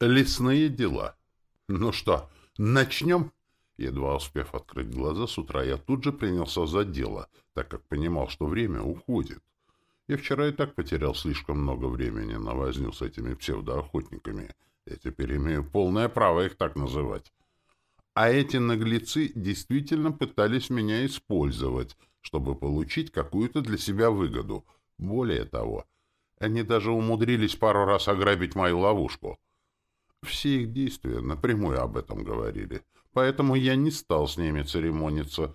Лесные дела. Ну что, начнем? Едва успев открыть глаза с утра, я тут же принялся за дело, так как понимал, что время уходит. Я вчера и так потерял слишком много времени на возню с этими псевдоохотниками. Я теперь имею полное право их так называть. А эти наглецы действительно пытались меня использовать, чтобы получить какую-то для себя выгоду. Более того, они даже умудрились пару раз ограбить мою ловушку. Все их действия напрямую об этом говорили. Поэтому я не стал с ними церемониться.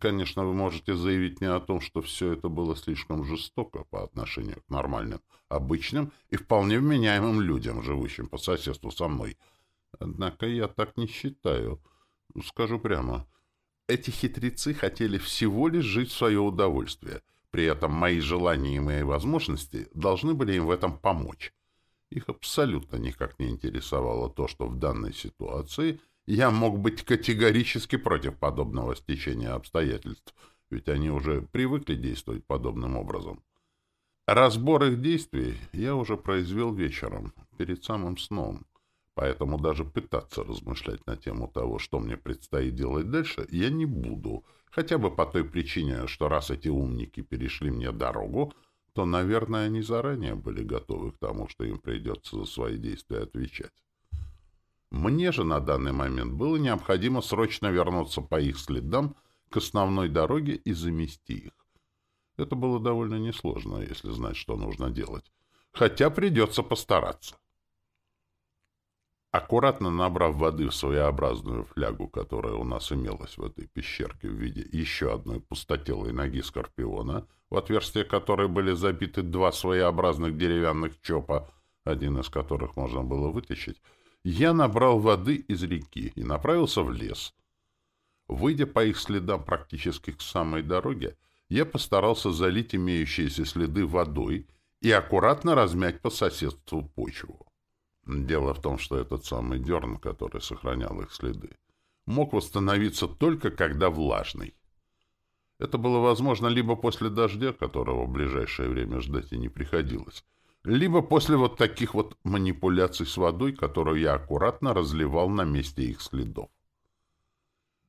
Конечно, вы можете заявить мне о том, что все это было слишком жестоко по отношению к нормальным, обычным и вполне вменяемым людям, живущим по соседству со мной. Однако я так не считаю. Скажу прямо. Эти хитрецы хотели всего лишь жить в свое удовольствие. При этом мои желания и мои возможности должны были им в этом помочь. Их абсолютно никак не интересовало то, что в данной ситуации я мог быть категорически против подобного стечения обстоятельств, ведь они уже привыкли действовать подобным образом. Разбор их действий я уже произвел вечером, перед самым сном. Поэтому даже пытаться размышлять на тему того, что мне предстоит делать дальше, я не буду. Хотя бы по той причине, что раз эти умники перешли мне дорогу, то, наверное, они заранее были готовы к тому, что им придется за свои действия отвечать. Мне же на данный момент было необходимо срочно вернуться по их следам к основной дороге и замести их. Это было довольно несложно, если знать, что нужно делать. Хотя придется постараться. Аккуратно набрав воды в своеобразную флягу, которая у нас имелась в этой пещерке в виде еще одной пустотелой ноги скорпиона, в отверстие которой были забиты два своеобразных деревянных чопа, один из которых можно было вытащить, я набрал воды из реки и направился в лес. Выйдя по их следам практически к самой дороге, я постарался залить имеющиеся следы водой и аккуратно размять по соседству почву. Дело в том, что этот самый дерн, который сохранял их следы, мог восстановиться только когда влажный. Это было возможно либо после дождя, которого в ближайшее время ждать и не приходилось, либо после вот таких вот манипуляций с водой, которую я аккуратно разливал на месте их следов.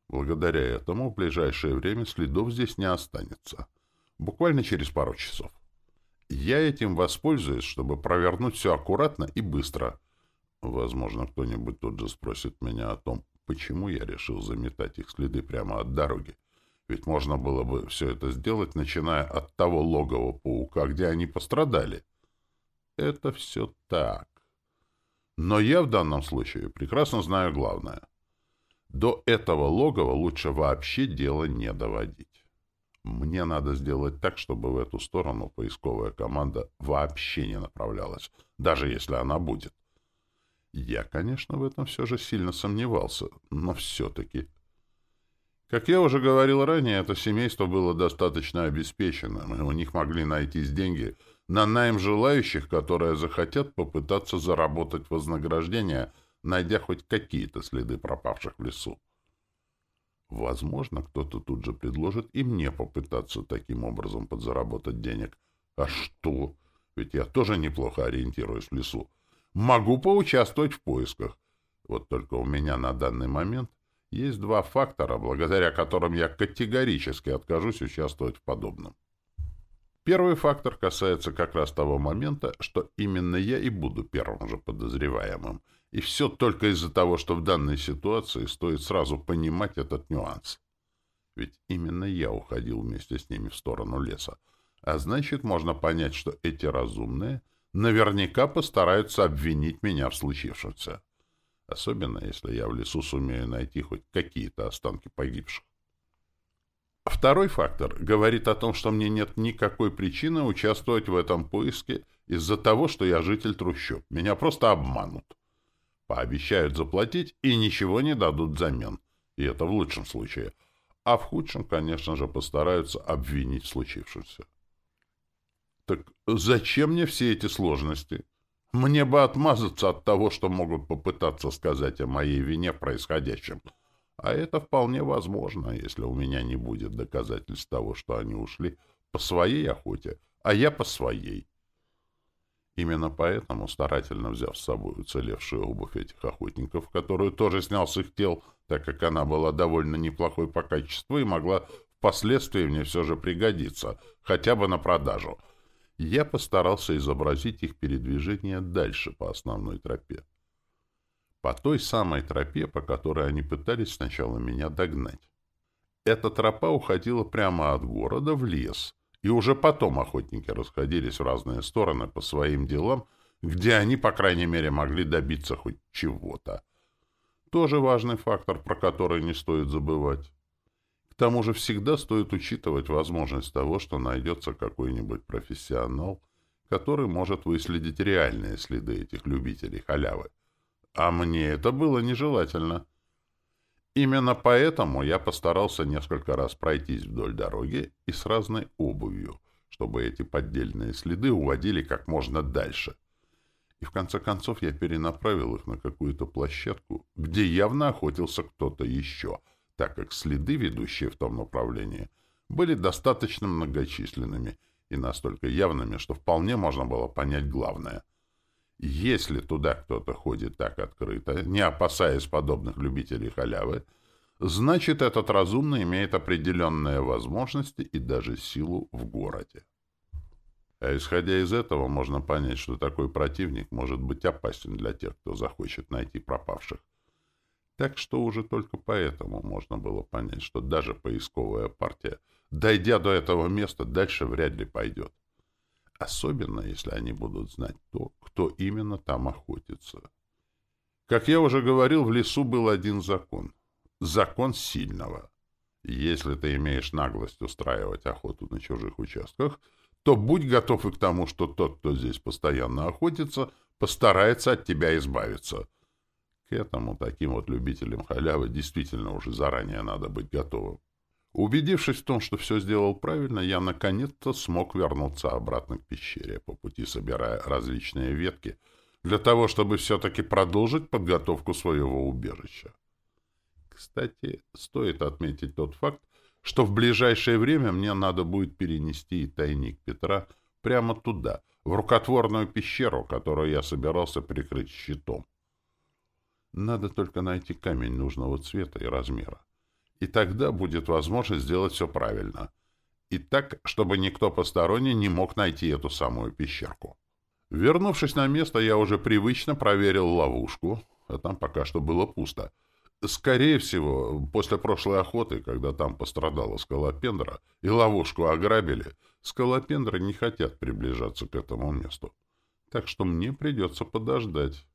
Благодаря этому в ближайшее время следов здесь не останется. Буквально через пару часов. Я этим воспользуюсь, чтобы провернуть все аккуратно и быстро — Возможно, кто-нибудь тут же спросит меня о том, почему я решил заметать их следы прямо от дороги. Ведь можно было бы все это сделать, начиная от того логова паука, где они пострадали. Это все так. Но я в данном случае прекрасно знаю главное. До этого логова лучше вообще дело не доводить. Мне надо сделать так, чтобы в эту сторону поисковая команда вообще не направлялась, даже если она будет. Я, конечно, в этом все же сильно сомневался, но все-таки... Как я уже говорил ранее, это семейство было достаточно обеспеченным, и у них могли найтись деньги на найм желающих, которые захотят попытаться заработать вознаграждение, найдя хоть какие-то следы пропавших в лесу. Возможно, кто-то тут же предложит и мне попытаться таким образом подзаработать денег. А что? Ведь я тоже неплохо ориентируюсь в лесу могу поучаствовать в поисках. Вот только у меня на данный момент есть два фактора, благодаря которым я категорически откажусь участвовать в подобном. Первый фактор касается как раз того момента, что именно я и буду первым же подозреваемым. И все только из-за того, что в данной ситуации стоит сразу понимать этот нюанс. Ведь именно я уходил вместе с ними в сторону леса. А значит, можно понять, что эти разумные — наверняка постараются обвинить меня в случившемся. Особенно, если я в лесу сумею найти хоть какие-то останки погибших. Второй фактор говорит о том, что мне нет никакой причины участвовать в этом поиске из-за того, что я житель трущоб. Меня просто обманут. Пообещают заплатить и ничего не дадут взамен. И это в лучшем случае. А в худшем, конечно же, постараются обвинить в. Так зачем мне все эти сложности? Мне бы отмазаться от того, что могут попытаться сказать о моей вине в происходящем. А это вполне возможно, если у меня не будет доказательств того, что они ушли по своей охоте, а я по своей. Именно поэтому, старательно взяв с собой уцелевшую обувь этих охотников, которую тоже снял с их тел, так как она была довольно неплохой по качеству и могла впоследствии мне все же пригодиться, хотя бы на продажу, я постарался изобразить их передвижение дальше по основной тропе. По той самой тропе, по которой они пытались сначала меня догнать. Эта тропа уходила прямо от города в лес, и уже потом охотники расходились в разные стороны по своим делам, где они, по крайней мере, могли добиться хоть чего-то. Тоже важный фактор, про который не стоит забывать. Тому же всегда стоит учитывать возможность того, что найдется какой-нибудь профессионал, который может выследить реальные следы этих любителей халявы. А мне это было нежелательно. Именно поэтому я постарался несколько раз пройтись вдоль дороги и с разной обувью, чтобы эти поддельные следы уводили как можно дальше. И в конце концов я перенаправил их на какую-то площадку, где явно охотился кто-то еще, так как следы, ведущие в том направлении, были достаточно многочисленными и настолько явными, что вполне можно было понять главное — если туда кто-то ходит так открыто, не опасаясь подобных любителей халявы, значит, этот разумный имеет определенные возможности и даже силу в городе. А исходя из этого, можно понять, что такой противник может быть опасен для тех, кто захочет найти пропавших. Так что уже только поэтому можно было понять, что даже поисковая партия, дойдя до этого места, дальше вряд ли пойдет. Особенно, если они будут знать то, кто именно там охотится. Как я уже говорил, в лесу был один закон. Закон сильного. Если ты имеешь наглость устраивать охоту на чужих участках, то будь готов и к тому, что тот, кто здесь постоянно охотится, постарается от тебя избавиться. К этому таким вот любителям халявы действительно уже заранее надо быть готовым. Убедившись в том, что все сделал правильно, я наконец-то смог вернуться обратно к пещере, по пути собирая различные ветки, для того, чтобы все-таки продолжить подготовку своего убежища. Кстати, стоит отметить тот факт, что в ближайшее время мне надо будет перенести и тайник Петра прямо туда, в рукотворную пещеру, которую я собирался прикрыть щитом. Надо только найти камень нужного цвета и размера и тогда будет возможность сделать все правильно. И так, чтобы никто посторонний не мог найти эту самую пещерку. Вернувшись на место, я уже привычно проверил ловушку, а там пока что было пусто. Скорее всего, после прошлой охоты, когда там пострадала скалопендра и ловушку ограбили, скалопендры не хотят приближаться к этому месту. Так что мне придется подождать.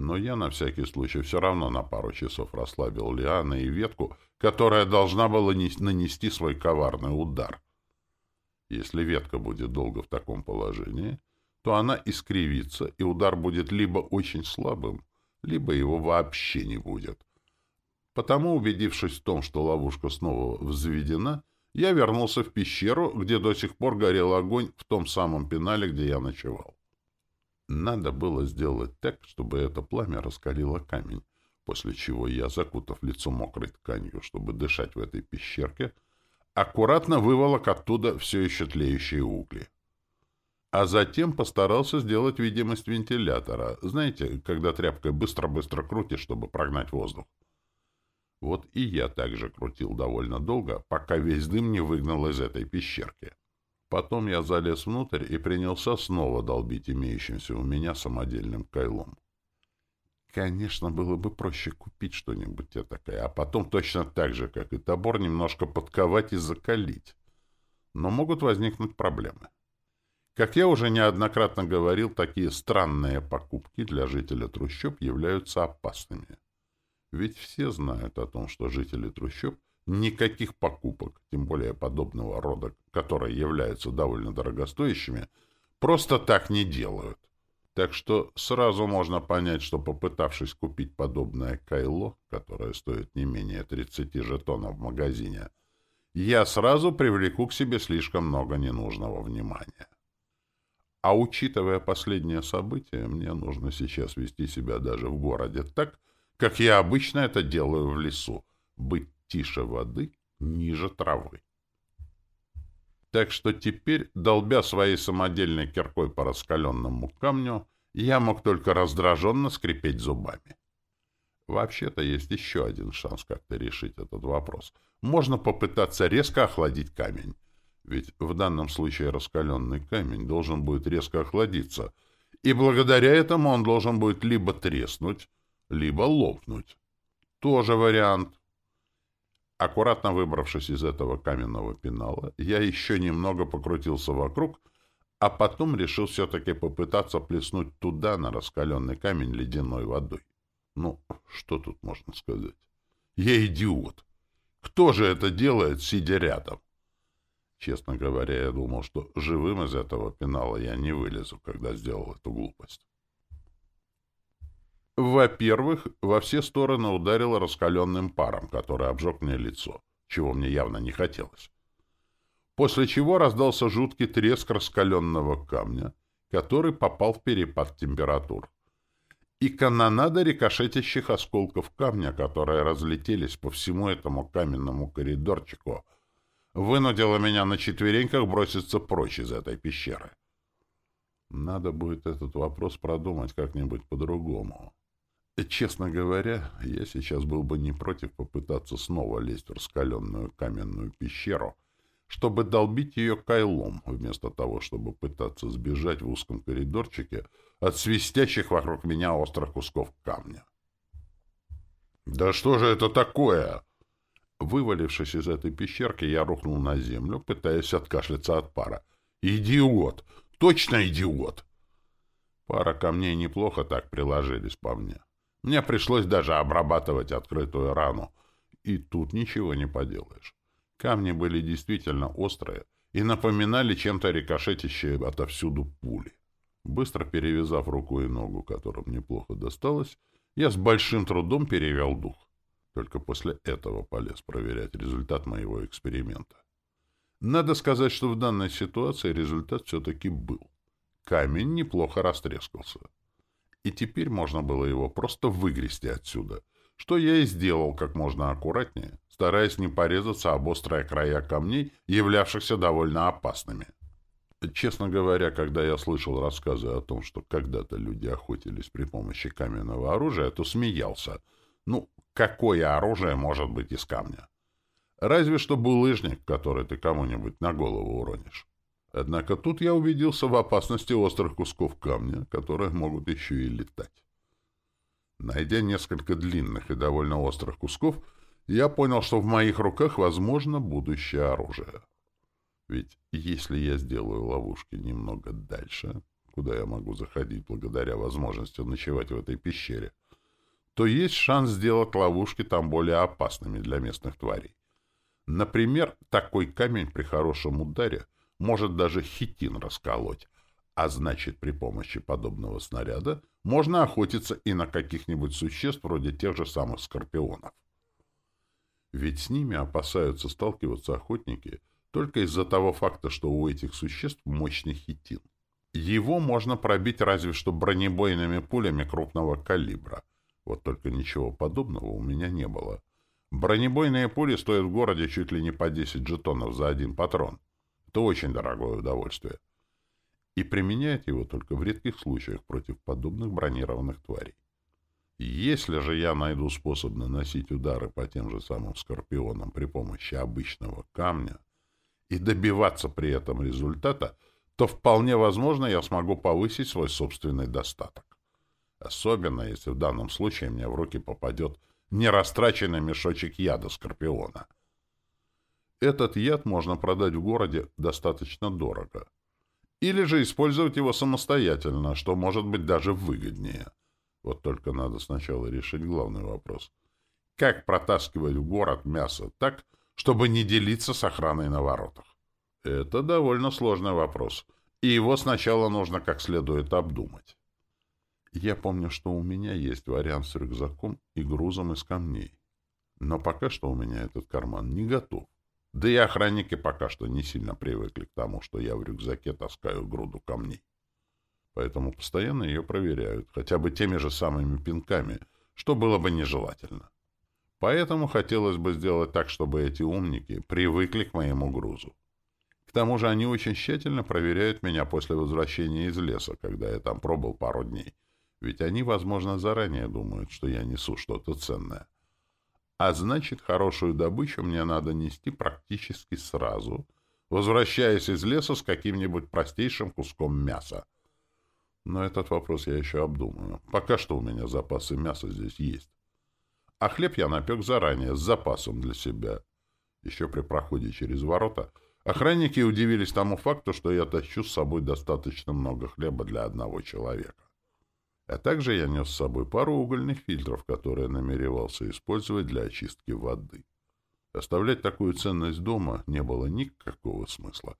Но я на всякий случай все равно на пару часов расслабил лианы и ветку, которая должна была нанести свой коварный удар. Если ветка будет долго в таком положении, то она искривится, и удар будет либо очень слабым, либо его вообще не будет. Потому, убедившись в том, что ловушка снова взведена, я вернулся в пещеру, где до сих пор горел огонь в том самом пенале, где я ночевал. Надо было сделать так, чтобы это пламя раскалило камень, после чего я, закутав лицо мокрой тканью, чтобы дышать в этой пещерке, аккуратно выволок оттуда все еще тлеющие угли. А затем постарался сделать видимость вентилятора. Знаете, когда тряпкой быстро-быстро крутишь, чтобы прогнать воздух. Вот и я также крутил довольно долго, пока весь дым не выгнал из этой пещерки. Потом я залез внутрь и принялся снова долбить имеющимся у меня самодельным кайлом. Конечно, было бы проще купить что-нибудь такое, а потом точно так же, как и табор, немножко подковать и закалить. Но могут возникнуть проблемы. Как я уже неоднократно говорил, такие странные покупки для жителя трущоб являются опасными. Ведь все знают о том, что жители трущоб — никаких покупок, тем более подобного рода, которые являются довольно дорогостоящими, просто так не делают. Так что сразу можно понять, что попытавшись купить подобное кайло, которое стоит не менее 30 жетонов в магазине, я сразу привлеку к себе слишком много ненужного внимания. А учитывая последнее событие, мне нужно сейчас вести себя даже в городе так, как я обычно это делаю в лесу, быть тише воды, ниже травы. Так что теперь, долбя своей самодельной киркой по раскаленному камню, я мог только раздраженно скрипеть зубами. Вообще-то есть еще один шанс как-то решить этот вопрос. Можно попытаться резко охладить камень. Ведь в данном случае раскаленный камень должен будет резко охладиться, и благодаря этому он должен будет либо треснуть, либо лопнуть. Тоже вариант. Аккуратно выбравшись из этого каменного пенала, я еще немного покрутился вокруг, а потом решил все-таки попытаться плеснуть туда, на раскаленный камень, ледяной водой. Ну, что тут можно сказать? Я идиот. Кто же это делает, сидя рядом? Честно говоря, я думал, что живым из этого пенала я не вылезу, когда сделал эту глупость. Во-первых, во все стороны ударило раскаленным паром, который обжег мне лицо, чего мне явно не хотелось. После чего раздался жуткий треск раскаленного камня, который попал в перепад температур. И канонада рикошетящих осколков камня, которые разлетелись по всему этому каменному коридорчику, вынудила меня на четвереньках броситься прочь из этой пещеры. Надо будет этот вопрос продумать как-нибудь по-другому. Честно говоря, я сейчас был бы не против попытаться снова лезть в раскаленную каменную пещеру, чтобы долбить ее кайлом, вместо того, чтобы пытаться сбежать в узком коридорчике от свистящих вокруг меня острых кусков камня. «Да что же это такое?» Вывалившись из этой пещерки, я рухнул на землю, пытаясь откашляться от пара. «Идиот! Точно идиот!» Пара камней неплохо так приложились по мне. Мне пришлось даже обрабатывать открытую рану. И тут ничего не поделаешь. Камни были действительно острые и напоминали чем-то рикошетящие отовсюду пули. Быстро перевязав руку и ногу, которым неплохо досталось, я с большим трудом перевел дух. Только после этого полез проверять результат моего эксперимента. Надо сказать, что в данной ситуации результат все-таки был. Камень неплохо растрескался и теперь можно было его просто выгрести отсюда, что я и сделал как можно аккуратнее, стараясь не порезаться об острые края камней, являвшихся довольно опасными. Честно говоря, когда я слышал рассказы о том, что когда-то люди охотились при помощи каменного оружия, то смеялся. Ну, какое оружие может быть из камня? Разве что булыжник, который ты кому-нибудь на голову уронишь. Однако тут я убедился в опасности острых кусков камня, которые могут еще и летать. Найдя несколько длинных и довольно острых кусков, я понял, что в моих руках возможно будущее оружие. Ведь если я сделаю ловушки немного дальше, куда я могу заходить благодаря возможности ночевать в этой пещере, то есть шанс сделать ловушки там более опасными для местных тварей. Например, такой камень при хорошем ударе — может даже хитин расколоть, а значит, при помощи подобного снаряда можно охотиться и на каких-нибудь существ вроде тех же самых скорпионов. Ведь с ними опасаются сталкиваться охотники только из-за того факта, что у этих существ мощный хитин. Его можно пробить разве что бронебойными пулями крупного калибра. Вот только ничего подобного у меня не было. Бронебойные пули стоят в городе чуть ли не по 10 жетонов за один патрон. Это очень дорогое удовольствие. И применяет его только в редких случаях против подобных бронированных тварей. Если же я найду способ наносить удары по тем же самым скорпионам при помощи обычного камня и добиваться при этом результата, то вполне возможно я смогу повысить свой собственный достаток. Особенно, если в данном случае мне в руки попадет нерастраченный мешочек яда скорпиона — этот яд можно продать в городе достаточно дорого. Или же использовать его самостоятельно, что может быть даже выгоднее. Вот только надо сначала решить главный вопрос. Как протаскивать в город мясо так, чтобы не делиться с охраной на воротах? Это довольно сложный вопрос, и его сначала нужно как следует обдумать. Я помню, что у меня есть вариант с рюкзаком и грузом из камней. Но пока что у меня этот карман не готов. Да и охранники пока что не сильно привыкли к тому, что я в рюкзаке таскаю груду камней. Поэтому постоянно ее проверяют, хотя бы теми же самыми пинками, что было бы нежелательно. Поэтому хотелось бы сделать так, чтобы эти умники привыкли к моему грузу. К тому же они очень тщательно проверяют меня после возвращения из леса, когда я там пробыл пару дней. Ведь они, возможно, заранее думают, что я несу что-то ценное. А значит, хорошую добычу мне надо нести практически сразу, возвращаясь из леса с каким-нибудь простейшим куском мяса. Но этот вопрос я еще обдумаю. Пока что у меня запасы мяса здесь есть. А хлеб я напек заранее, с запасом для себя. Еще при проходе через ворота охранники удивились тому факту, что я тащу с собой достаточно много хлеба для одного человека. А также я нес с собой пару угольных фильтров, которые намеревался использовать для очистки воды. Оставлять такую ценность дома не было никакого смысла.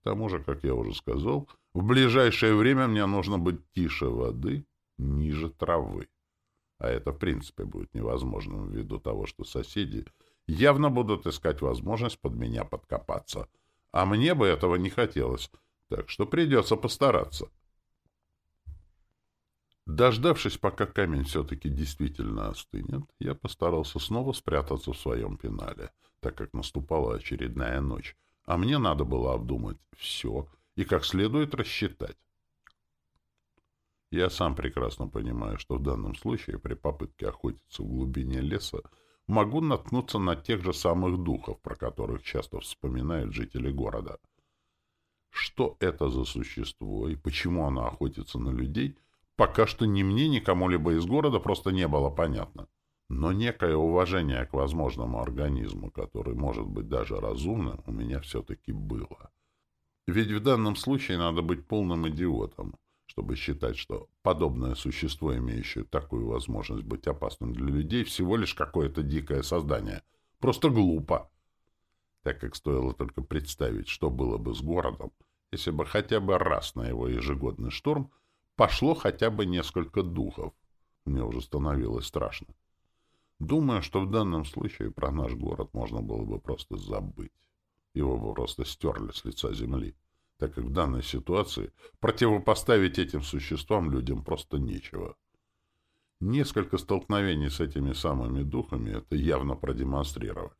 К тому же, как я уже сказал, в ближайшее время мне нужно быть тише воды, ниже травы. А это, в принципе, будет невозможным ввиду того, что соседи явно будут искать возможность под меня подкопаться. А мне бы этого не хотелось, так что придется постараться. Дождавшись, пока камень все-таки действительно остынет, я постарался снова спрятаться в своем пенале, так как наступала очередная ночь, а мне надо было обдумать все и как следует рассчитать. Я сам прекрасно понимаю, что в данном случае при попытке охотиться в глубине леса могу наткнуться на тех же самых духов, про которых часто вспоминают жители города. Что это за существо и почему оно охотится на людей — пока что ни мне, ни кому-либо из города просто не было понятно. Но некое уважение к возможному организму, который может быть даже разумным, у меня все-таки было. Ведь в данном случае надо быть полным идиотом, чтобы считать, что подобное существо, имеющее такую возможность быть опасным для людей, всего лишь какое-то дикое создание. Просто глупо. Так как стоило только представить, что было бы с городом, если бы хотя бы раз на его ежегодный штурм пошло хотя бы несколько духов. Мне уже становилось страшно. Думаю, что в данном случае про наш город можно было бы просто забыть. Его бы просто стерли с лица земли, так как в данной ситуации противопоставить этим существам людям просто нечего. Несколько столкновений с этими самыми духами это явно продемонстрировали.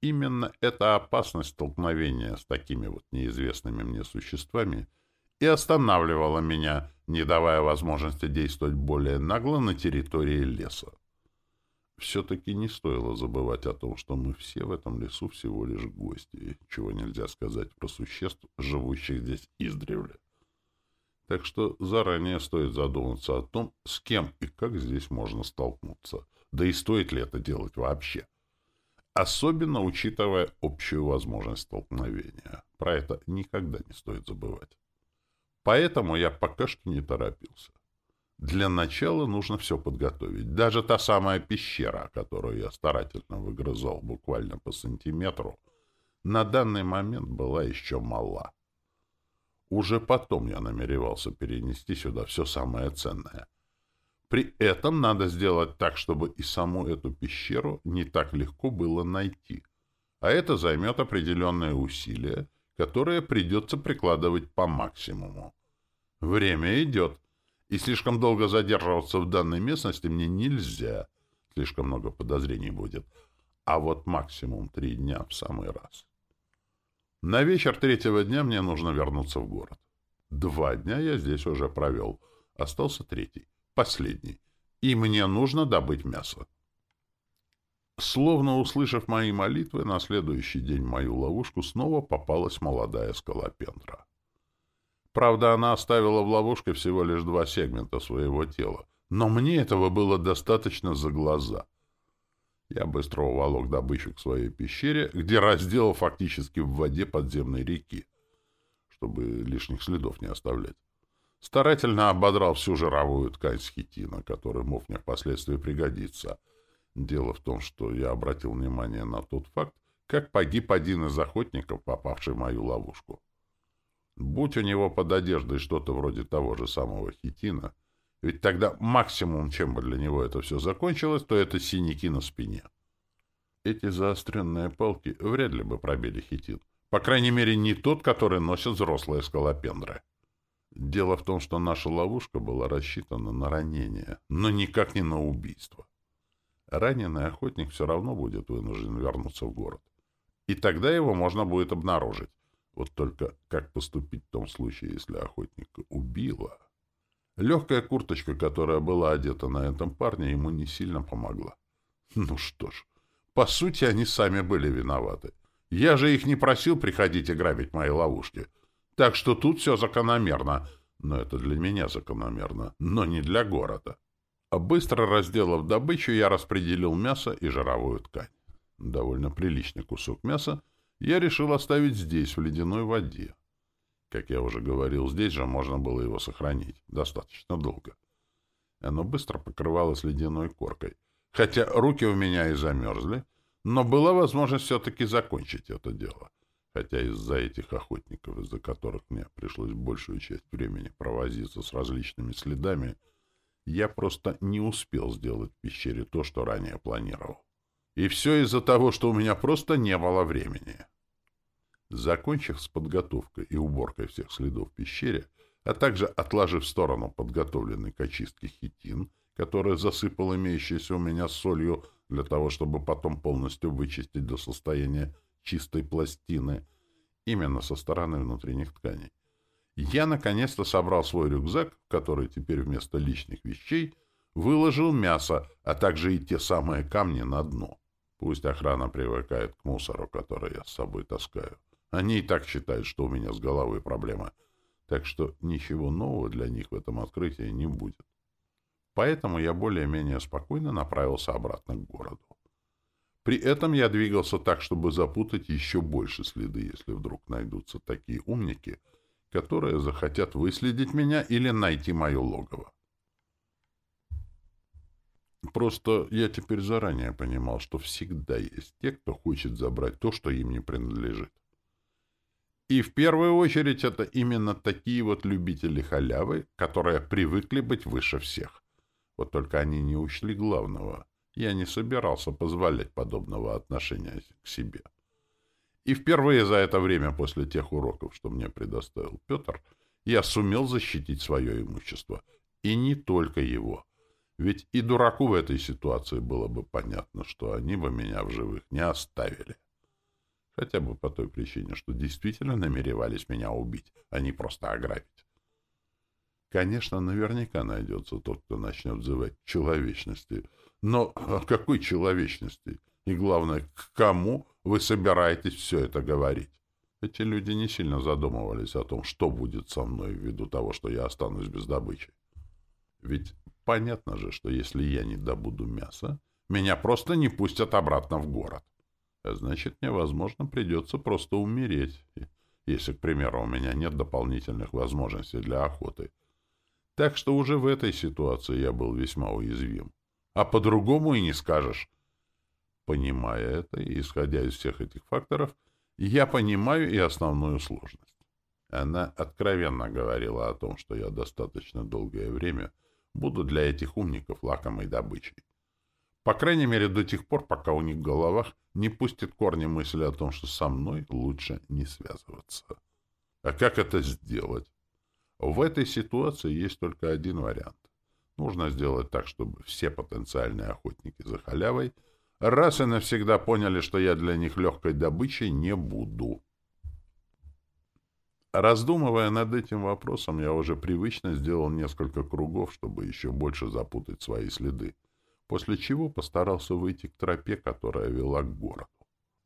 Именно эта опасность столкновения с такими вот неизвестными мне существами — и останавливала меня, не давая возможности действовать более нагло на территории леса. Все-таки не стоило забывать о том, что мы все в этом лесу всего лишь гости, чего нельзя сказать про существ, живущих здесь издревле. Так что заранее стоит задуматься о том, с кем и как здесь можно столкнуться, да и стоит ли это делать вообще. Особенно учитывая общую возможность столкновения. Про это никогда не стоит забывать. Поэтому я пока что не торопился. Для начала нужно все подготовить. Даже та самая пещера, которую я старательно выгрызал буквально по сантиметру, на данный момент была еще мала. Уже потом я намеревался перенести сюда все самое ценное. При этом надо сделать так, чтобы и саму эту пещеру не так легко было найти. А это займет определенные усилия, которые придется прикладывать по максимуму. Время идет, и слишком долго задерживаться в данной местности мне нельзя. Слишком много подозрений будет. А вот максимум три дня в самый раз. На вечер третьего дня мне нужно вернуться в город. Два дня я здесь уже провел. Остался третий, последний. И мне нужно добыть мясо. Словно услышав мои молитвы, на следующий день в мою ловушку снова попалась молодая скалопендра. Правда, она оставила в ловушке всего лишь два сегмента своего тела. Но мне этого было достаточно за глаза. Я быстро уволок добычу к своей пещере, где разделал фактически в воде подземной реки, чтобы лишних следов не оставлять. Старательно ободрал всю жировую ткань с хитина, который мог мне впоследствии пригодиться. Дело в том, что я обратил внимание на тот факт, как погиб один из охотников, попавший в мою ловушку. Будь у него под одеждой что-то вроде того же самого хитина, ведь тогда максимум, чем бы для него это все закончилось, то это синяки на спине. Эти заостренные палки вряд ли бы пробили хитин. По крайней мере, не тот, который носят взрослые скалопендры. Дело в том, что наша ловушка была рассчитана на ранение, но никак не на убийство. Раненый охотник все равно будет вынужден вернуться в город. И тогда его можно будет обнаружить. Вот только как поступить в том случае, если охотника убило? Легкая курточка, которая была одета на этом парне, ему не сильно помогла. Ну что ж, по сути, они сами были виноваты. Я же их не просил приходить и грабить мои ловушки. Так что тут все закономерно. Но это для меня закономерно, но не для города. А быстро разделав добычу, я распределил мясо и жировую ткань. Довольно приличный кусок мяса я решил оставить здесь, в ледяной воде. Как я уже говорил, здесь же можно было его сохранить достаточно долго. Оно быстро покрывалось ледяной коркой. Хотя руки у меня и замерзли, но была возможность все-таки закончить это дело. Хотя из-за этих охотников, из-за которых мне пришлось большую часть времени провозиться с различными следами, я просто не успел сделать в пещере то, что ранее планировал. И все из-за того, что у меня просто не было времени. Закончив с подготовкой и уборкой всех следов в пещере, а также отложив в сторону подготовленный к очистке хитин, который засыпал имеющийся у меня солью для того, чтобы потом полностью вычистить до состояния чистой пластины, именно со стороны внутренних тканей, я наконец-то собрал свой рюкзак, в который теперь вместо личных вещей выложил мясо, а также и те самые камни на дно. Пусть охрана привыкает к мусору, который я с собой таскаю. Они и так считают, что у меня с головой проблема. Так что ничего нового для них в этом открытии не будет. Поэтому я более-менее спокойно направился обратно к городу. При этом я двигался так, чтобы запутать еще больше следы, если вдруг найдутся такие умники, которые захотят выследить меня или найти мое логово. Просто я теперь заранее понимал, что всегда есть те, кто хочет забрать то, что им не принадлежит. И в первую очередь это именно такие вот любители халявы, которые привыкли быть выше всех. Вот только они не учли главного. Я не собирался позволять подобного отношения к себе. И впервые за это время после тех уроков, что мне предоставил Петр, я сумел защитить свое имущество. И не только его. Ведь и дураку в этой ситуации было бы понятно, что они бы меня в живых не оставили. Хотя бы по той причине, что действительно намеревались меня убить, а не просто ограбить. Конечно, наверняка найдется тот, кто начнет взывать человечности. Но какой человечности? И главное, к кому вы собираетесь все это говорить? Эти люди не сильно задумывались о том, что будет со мной ввиду того, что я останусь без добычи. Ведь понятно же, что если я не добуду мяса, меня просто не пустят обратно в город. А значит, мне, возможно, придется просто умереть, если, к примеру, у меня нет дополнительных возможностей для охоты. Так что уже в этой ситуации я был весьма уязвим. А по-другому и не скажешь. Понимая это и исходя из всех этих факторов, я понимаю и основную сложность. Она откровенно говорила о том, что я достаточно долгое время буду для этих умников лакомой добычей. По крайней мере, до тех пор, пока у них в головах не пустит корни мысли о том, что со мной лучше не связываться. А как это сделать? В этой ситуации есть только один вариант. Нужно сделать так, чтобы все потенциальные охотники за халявой раз и навсегда поняли, что я для них легкой добычей не буду. Раздумывая над этим вопросом, я уже привычно сделал несколько кругов, чтобы еще больше запутать свои следы после чего постарался выйти к тропе, которая вела к городу.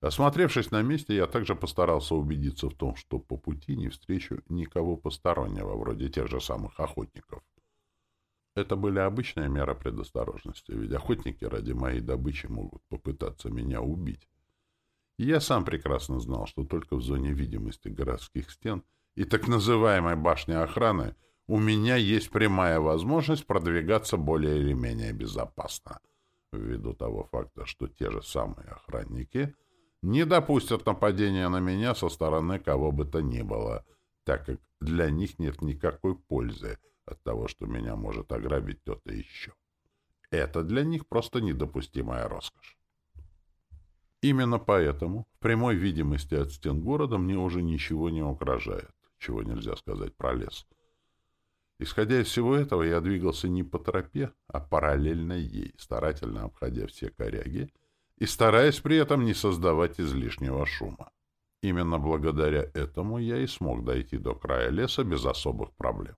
Осмотревшись на месте, я также постарался убедиться в том, что по пути не встречу никого постороннего, вроде тех же самых охотников. Это были обычные меры предосторожности, ведь охотники ради моей добычи могут попытаться меня убить. И я сам прекрасно знал, что только в зоне видимости городских стен и так называемой башни охраны у меня есть прямая возможность продвигаться более или менее безопасно, ввиду того факта, что те же самые охранники не допустят нападения на меня со стороны кого бы то ни было, так как для них нет никакой пользы от того, что меня может ограбить кто-то еще. Это для них просто недопустимая роскошь. Именно поэтому в прямой видимости от стен города мне уже ничего не угрожает, чего нельзя сказать про лес — Исходя из всего этого, я двигался не по тропе, а параллельно ей, старательно обходя все коряги и стараясь при этом не создавать излишнего шума. Именно благодаря этому я и смог дойти до края леса без особых проблем.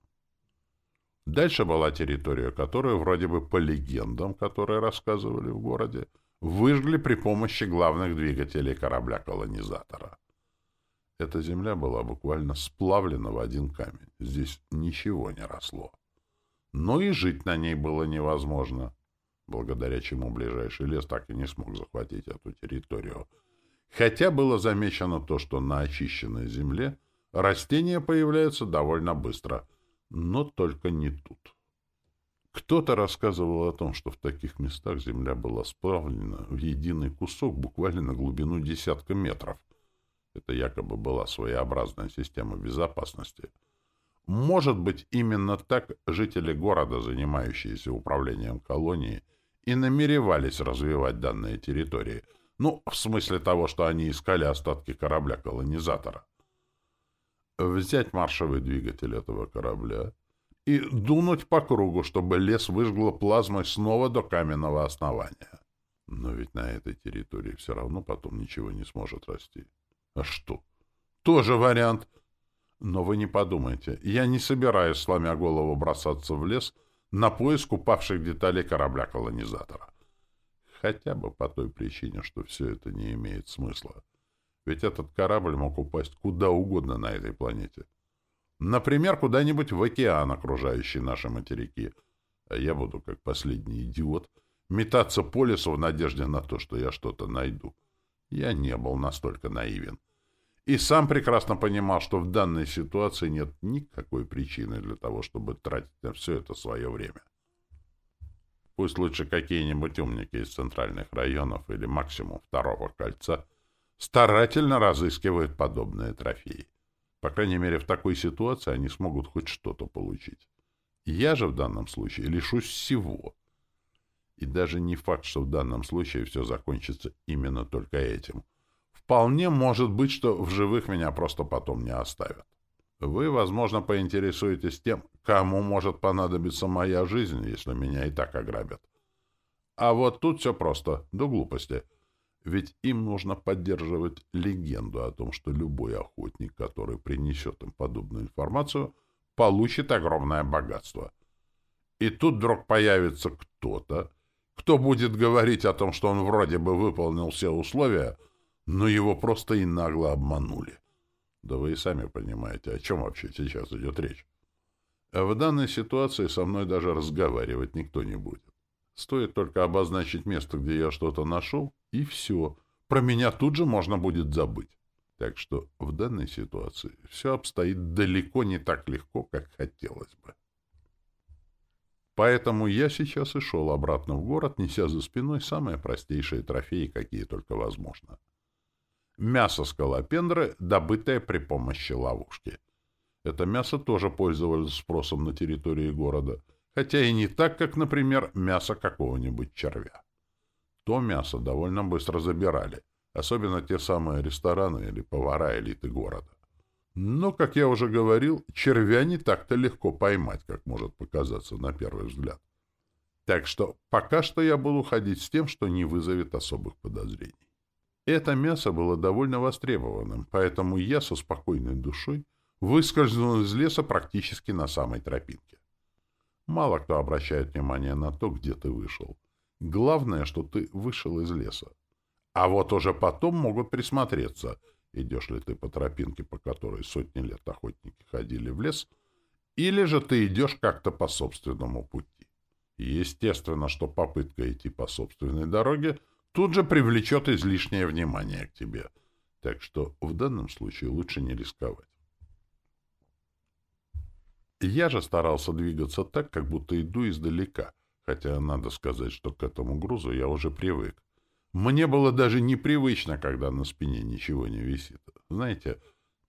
Дальше была территория, которую вроде бы по легендам, которые рассказывали в городе, выжгли при помощи главных двигателей корабля-колонизатора. Эта земля была буквально сплавлена в один камень. Здесь ничего не росло. Но и жить на ней было невозможно, благодаря чему ближайший лес так и не смог захватить эту территорию. Хотя было замечено то, что на очищенной земле растения появляются довольно быстро, но только не тут. Кто-то рассказывал о том, что в таких местах земля была сплавлена в единый кусок буквально на глубину десятка метров, это якобы была своеобразная система безопасности. Может быть, именно так жители города, занимающиеся управлением колонией, и намеревались развивать данные территории. Ну, в смысле того, что они искали остатки корабля-колонизатора. Взять маршевый двигатель этого корабля и дунуть по кругу, чтобы лес выжгло плазмой снова до каменного основания. Но ведь на этой территории все равно потом ничего не сможет расти. А что? Тоже вариант. Но вы не подумайте, я не собираюсь, сломя голову, бросаться в лес на поиск упавших деталей корабля-колонизатора. Хотя бы по той причине, что все это не имеет смысла. Ведь этот корабль мог упасть куда угодно на этой планете. Например, куда-нибудь в океан, окружающий наши материки. А я буду, как последний идиот, метаться по лесу в надежде на то, что я что-то найду. Я не был настолько наивен. И сам прекрасно понимал, что в данной ситуации нет никакой причины для того, чтобы тратить на все это свое время. Пусть лучше какие-нибудь умники из центральных районов или максимум второго кольца старательно разыскивают подобные трофеи. По крайней мере, в такой ситуации они смогут хоть что-то получить. Я же в данном случае лишусь всего. И даже не факт, что в данном случае все закончится именно только этим. Вполне может быть, что в живых меня просто потом не оставят. Вы, возможно, поинтересуетесь тем, кому может понадобиться моя жизнь, если меня и так ограбят. А вот тут все просто, до глупости. Ведь им нужно поддерживать легенду о том, что любой охотник, который принесет им подобную информацию, получит огромное богатство. И тут вдруг появится кто-то, кто будет говорить о том, что он вроде бы выполнил все условия, но его просто и нагло обманули. Да вы и сами понимаете, о чем вообще сейчас идет речь. А в данной ситуации со мной даже разговаривать никто не будет. Стоит только обозначить место, где я что-то нашел, и все. Про меня тут же можно будет забыть. Так что в данной ситуации все обстоит далеко не так легко, как хотелось бы. Поэтому я сейчас и шел обратно в город, неся за спиной самые простейшие трофеи, какие только возможно. Мясо скалопендры, добытое при помощи ловушки. Это мясо тоже пользовалось спросом на территории города, хотя и не так, как, например, мясо какого-нибудь червя. То мясо довольно быстро забирали, особенно те самые рестораны или повара элиты города. Но, как я уже говорил, червя не так-то легко поймать, как может показаться на первый взгляд. Так что пока что я буду ходить с тем, что не вызовет особых подозрений. Это мясо было довольно востребованным, поэтому я со спокойной душой выскользнул из леса практически на самой тропинке. Мало кто обращает внимание на то, где ты вышел. Главное, что ты вышел из леса. А вот уже потом могут присмотреться — идешь ли ты по тропинке, по которой сотни лет охотники ходили в лес, или же ты идешь как-то по собственному пути. Естественно, что попытка идти по собственной дороге тут же привлечет излишнее внимание к тебе. Так что в данном случае лучше не рисковать. Я же старался двигаться так, как будто иду издалека, хотя надо сказать, что к этому грузу я уже привык. Мне было даже непривычно, когда на спине ничего не висит. Знаете,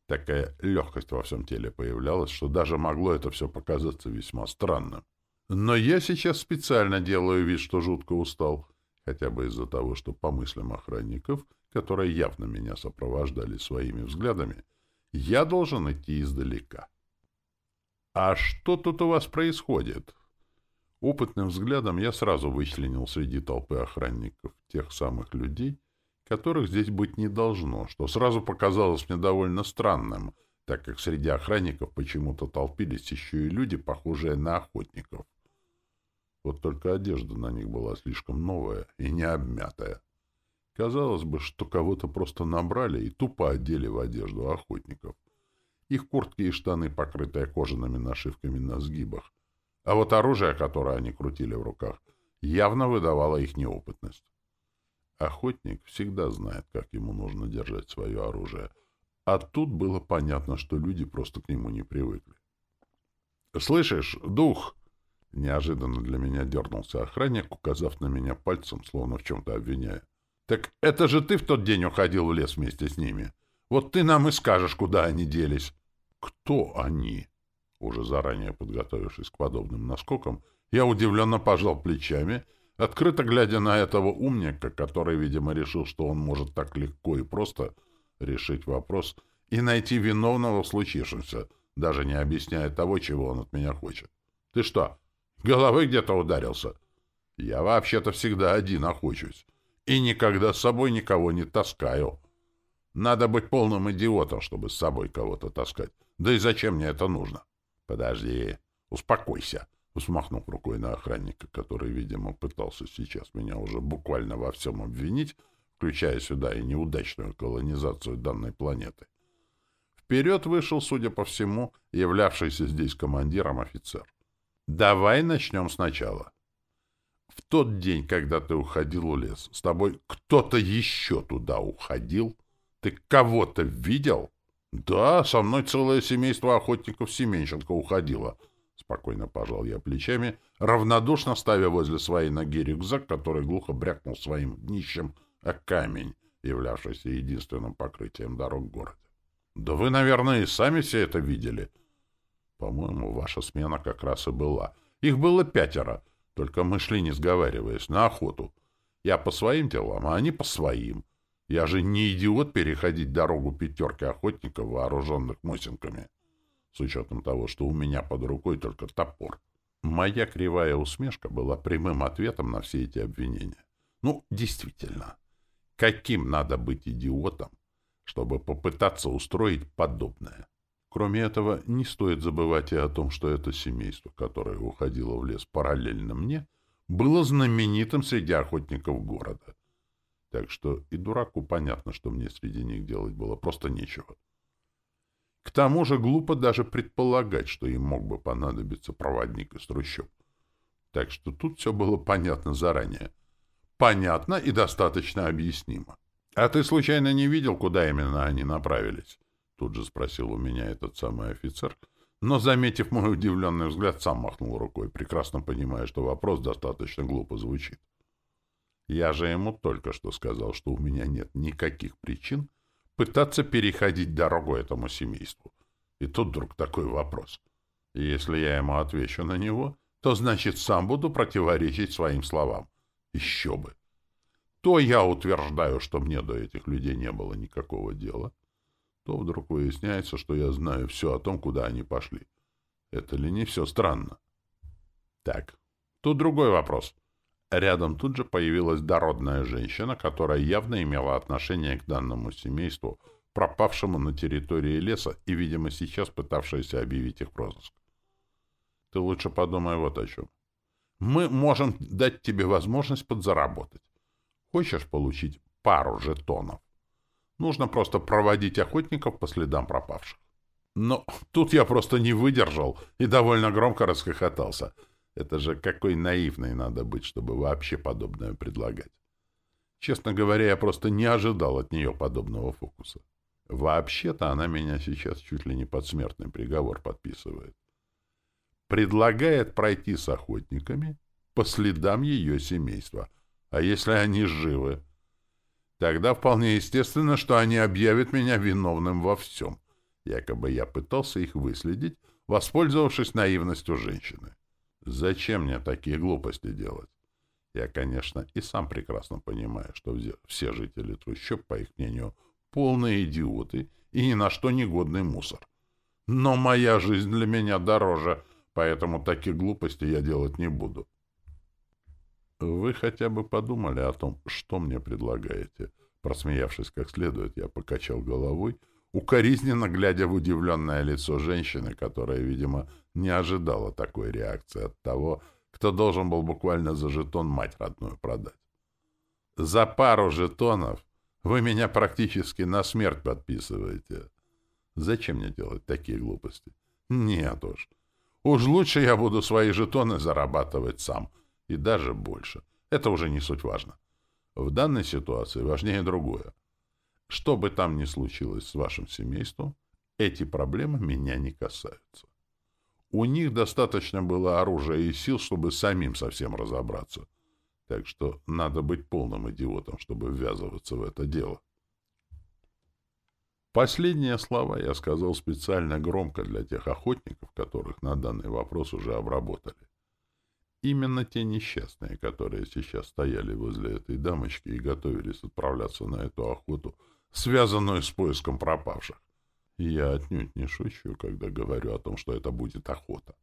такая легкость во всем теле появлялась, что даже могло это все показаться весьма странным. Но я сейчас специально делаю вид, что жутко устал, хотя бы из-за того, что по мыслям охранников, которые явно меня сопровождали своими взглядами, я должен идти издалека. «А что тут у вас происходит?» Опытным взглядом я сразу вычленил среди толпы охранников тех самых людей, которых здесь быть не должно, что сразу показалось мне довольно странным, так как среди охранников почему-то толпились еще и люди, похожие на охотников. Вот только одежда на них была слишком новая и не обмятая. Казалось бы, что кого-то просто набрали и тупо одели в одежду охотников. Их куртки и штаны, покрытые кожаными нашивками на сгибах. А вот оружие, которое они крутили в руках, явно выдавало их неопытность. Охотник всегда знает, как ему нужно держать свое оружие. А тут было понятно, что люди просто к нему не привыкли. «Слышишь, дух!» Неожиданно для меня дернулся охранник, указав на меня пальцем, словно в чем-то обвиняя. «Так это же ты в тот день уходил в лес вместе с ними. Вот ты нам и скажешь, куда они делись». «Кто они?» Уже заранее подготовившись к подобным наскокам, я удивленно пожал плечами, открыто глядя на этого умника, который, видимо, решил, что он может так легко и просто решить вопрос и найти виновного в случившемся, даже не объясняя того, чего он от меня хочет. «Ты что, головой где-то ударился?» «Я вообще-то всегда один охочусь и никогда с собой никого не таскаю. Надо быть полным идиотом, чтобы с собой кого-то таскать. Да и зачем мне это нужно?» «Подожди, успокойся», — усмахнув рукой на охранника, который, видимо, пытался сейчас меня уже буквально во всем обвинить, включая сюда и неудачную колонизацию данной планеты. Вперед вышел, судя по всему, являвшийся здесь командиром офицер. «Давай начнем сначала. В тот день, когда ты уходил в лес, с тобой кто-то еще туда уходил? Ты кого-то видел?» Да, со мной целое семейство охотников Семенченко уходило. Спокойно пожал я плечами, равнодушно ставя возле своей ноги рюкзак, который глухо брякнул своим днищем о камень, являвшийся единственным покрытием дорог в. Да вы, наверное, и сами все это видели. По-моему, ваша смена как раз и была. Их было пятеро, только мы шли, не сговариваясь, на охоту. Я по своим делам, а они по своим. Я же не идиот переходить дорогу пятерки охотников, вооруженных мосинками, с учетом того, что у меня под рукой только топор. Моя кривая усмешка была прямым ответом на все эти обвинения. Ну, действительно, каким надо быть идиотом, чтобы попытаться устроить подобное? Кроме этого, не стоит забывать и о том, что это семейство, которое уходило в лес параллельно мне, было знаменитым среди охотников города. Так что и дураку понятно, что мне среди них делать было просто нечего. К тому же глупо даже предполагать, что им мог бы понадобиться проводник из трущоб. Так что тут все было понятно заранее. Понятно и достаточно объяснимо. «А ты случайно не видел, куда именно они направились?» Тут же спросил у меня этот самый офицер, но, заметив мой удивленный взгляд, сам махнул рукой, прекрасно понимая, что вопрос достаточно глупо звучит. Я же ему только что сказал, что у меня нет никаких причин пытаться переходить дорогу этому семейству. И тут вдруг такой вопрос. И если я ему отвечу на него, то значит сам буду противоречить своим словам. Еще бы. То я утверждаю, что мне до этих людей не было никакого дела, то вдруг выясняется, что я знаю все о том, куда они пошли. Это ли не все странно? Так, тут другой вопрос. Рядом тут же появилась дородная женщина, которая явно имела отношение к данному семейству, пропавшему на территории леса и, видимо, сейчас пытавшаяся объявить их розыск. Ты лучше подумай вот о чем. Мы можем дать тебе возможность подзаработать. Хочешь получить пару жетонов? Нужно просто проводить охотников по следам пропавших. Но тут я просто не выдержал и довольно громко расхохотался — это же какой наивный надо быть, чтобы вообще подобное предлагать. Честно говоря, я просто не ожидал от нее подобного фокуса. Вообще-то она меня сейчас чуть ли не под смертный приговор подписывает. Предлагает пройти с охотниками по следам ее семейства. А если они живы? Тогда вполне естественно, что они объявят меня виновным во всем. Якобы я пытался их выследить, воспользовавшись наивностью женщины. Зачем мне такие глупости делать? Я, конечно, и сам прекрасно понимаю, что все жители трущоб, по их мнению, полные идиоты и ни на что негодный мусор. Но моя жизнь для меня дороже, поэтому таких глупостей я делать не буду. Вы хотя бы подумали о том, что мне предлагаете? Просмеявшись как следует, я покачал головой, укоризненно глядя в удивленное лицо женщины, которая, видимо, не ожидала такой реакции от того, кто должен был буквально за жетон мать родную продать. «За пару жетонов вы меня практически на смерть подписываете. Зачем мне делать такие глупости? Нет уж. Уж лучше я буду свои жетоны зарабатывать сам, и даже больше. Это уже не суть важно. В данной ситуации важнее другое. Что бы там ни случилось с вашим семейством, эти проблемы меня не касаются. У них достаточно было оружия и сил, чтобы самим совсем разобраться. Так что надо быть полным идиотом, чтобы ввязываться в это дело. Последние слова я сказал специально громко для тех охотников, которых на данный вопрос уже обработали. Именно те несчастные, которые сейчас стояли возле этой дамочки и готовились отправляться на эту охоту, связанную с поиском пропавших. Я отнюдь не шучу, когда говорю о том, что это будет охота.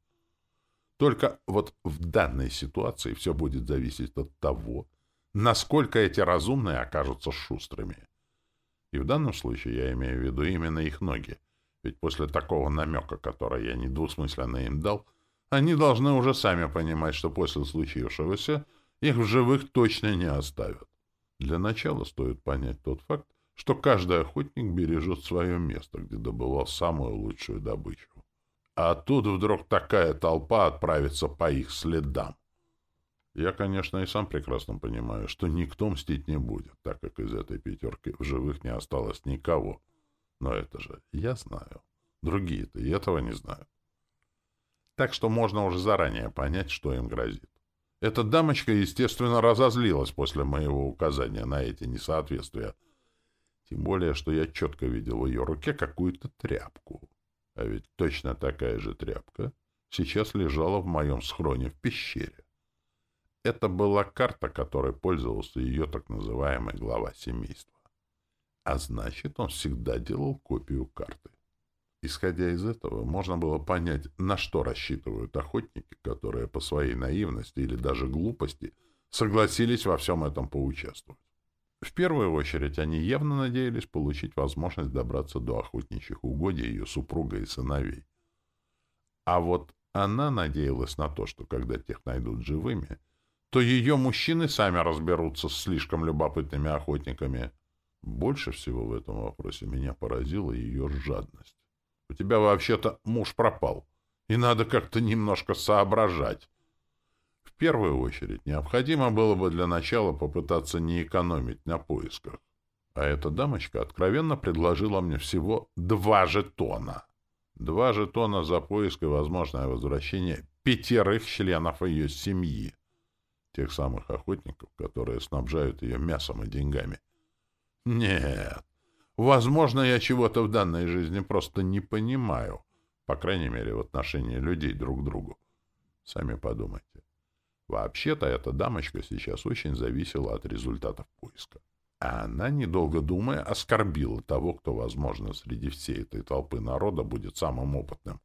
Только вот в данной ситуации все будет зависеть от того, насколько эти разумные окажутся шустрыми. И в данном случае я имею в виду именно их ноги. Ведь после такого намека, который я недвусмысленно им дал, они должны уже сами понимать, что после случившегося их в живых точно не оставят. Для начала стоит понять тот факт, что каждый охотник бережет свое место, где добывал самую лучшую добычу. А тут вдруг такая толпа отправится по их следам. Я, конечно, и сам прекрасно понимаю, что никто мстить не будет, так как из этой пятерки в живых не осталось никого. Но это же я знаю. Другие-то и этого не знают. Так что можно уже заранее понять, что им грозит. Эта дамочка, естественно, разозлилась после моего указания на эти несоответствия — тем более, что я четко видел в ее руке какую-то тряпку. А ведь точно такая же тряпка сейчас лежала в моем схроне в пещере. Это была карта, которой пользовался ее так называемый глава семейства. А значит, он всегда делал копию карты. Исходя из этого, можно было понять, на что рассчитывают охотники, которые по своей наивности или даже глупости согласились во всем этом поучаствовать. В первую очередь они явно надеялись получить возможность добраться до охотничьих угодий ее супруга и сыновей. А вот она надеялась на то, что когда тех найдут живыми, то ее мужчины сами разберутся с слишком любопытными охотниками. Больше всего в этом вопросе меня поразила ее жадность. У тебя вообще-то муж пропал, и надо как-то немножко соображать первую очередь необходимо было бы для начала попытаться не экономить на поисках. А эта дамочка откровенно предложила мне всего два жетона. Два жетона за поиск и возможное возвращение пятерых членов ее семьи. Тех самых охотников, которые снабжают ее мясом и деньгами. Нет, возможно, я чего-то в данной жизни просто не понимаю. По крайней мере, в отношении людей друг к другу. Сами подумайте. Вообще-то эта дамочка сейчас очень зависела от результатов поиска. А она, недолго думая, оскорбила того, кто, возможно, среди всей этой толпы народа будет самым опытным.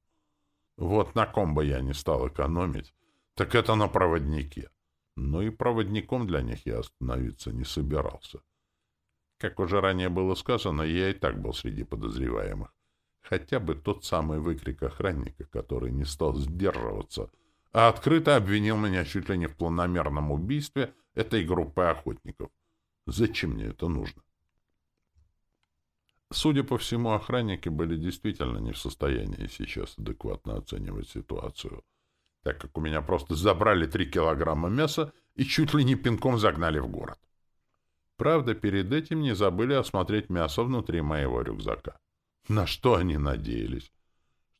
Вот на ком бы я не стал экономить, так это на проводнике. Но и проводником для них я остановиться не собирался. Как уже ранее было сказано, я и так был среди подозреваемых. Хотя бы тот самый выкрик охранника, который не стал сдерживаться — а открыто обвинил меня чуть ли не в планомерном убийстве этой группы охотников. Зачем мне это нужно? Судя по всему, охранники были действительно не в состоянии сейчас адекватно оценивать ситуацию, так как у меня просто забрали три килограмма мяса и чуть ли не пинком загнали в город. Правда, перед этим не забыли осмотреть мясо внутри моего рюкзака. На что они надеялись?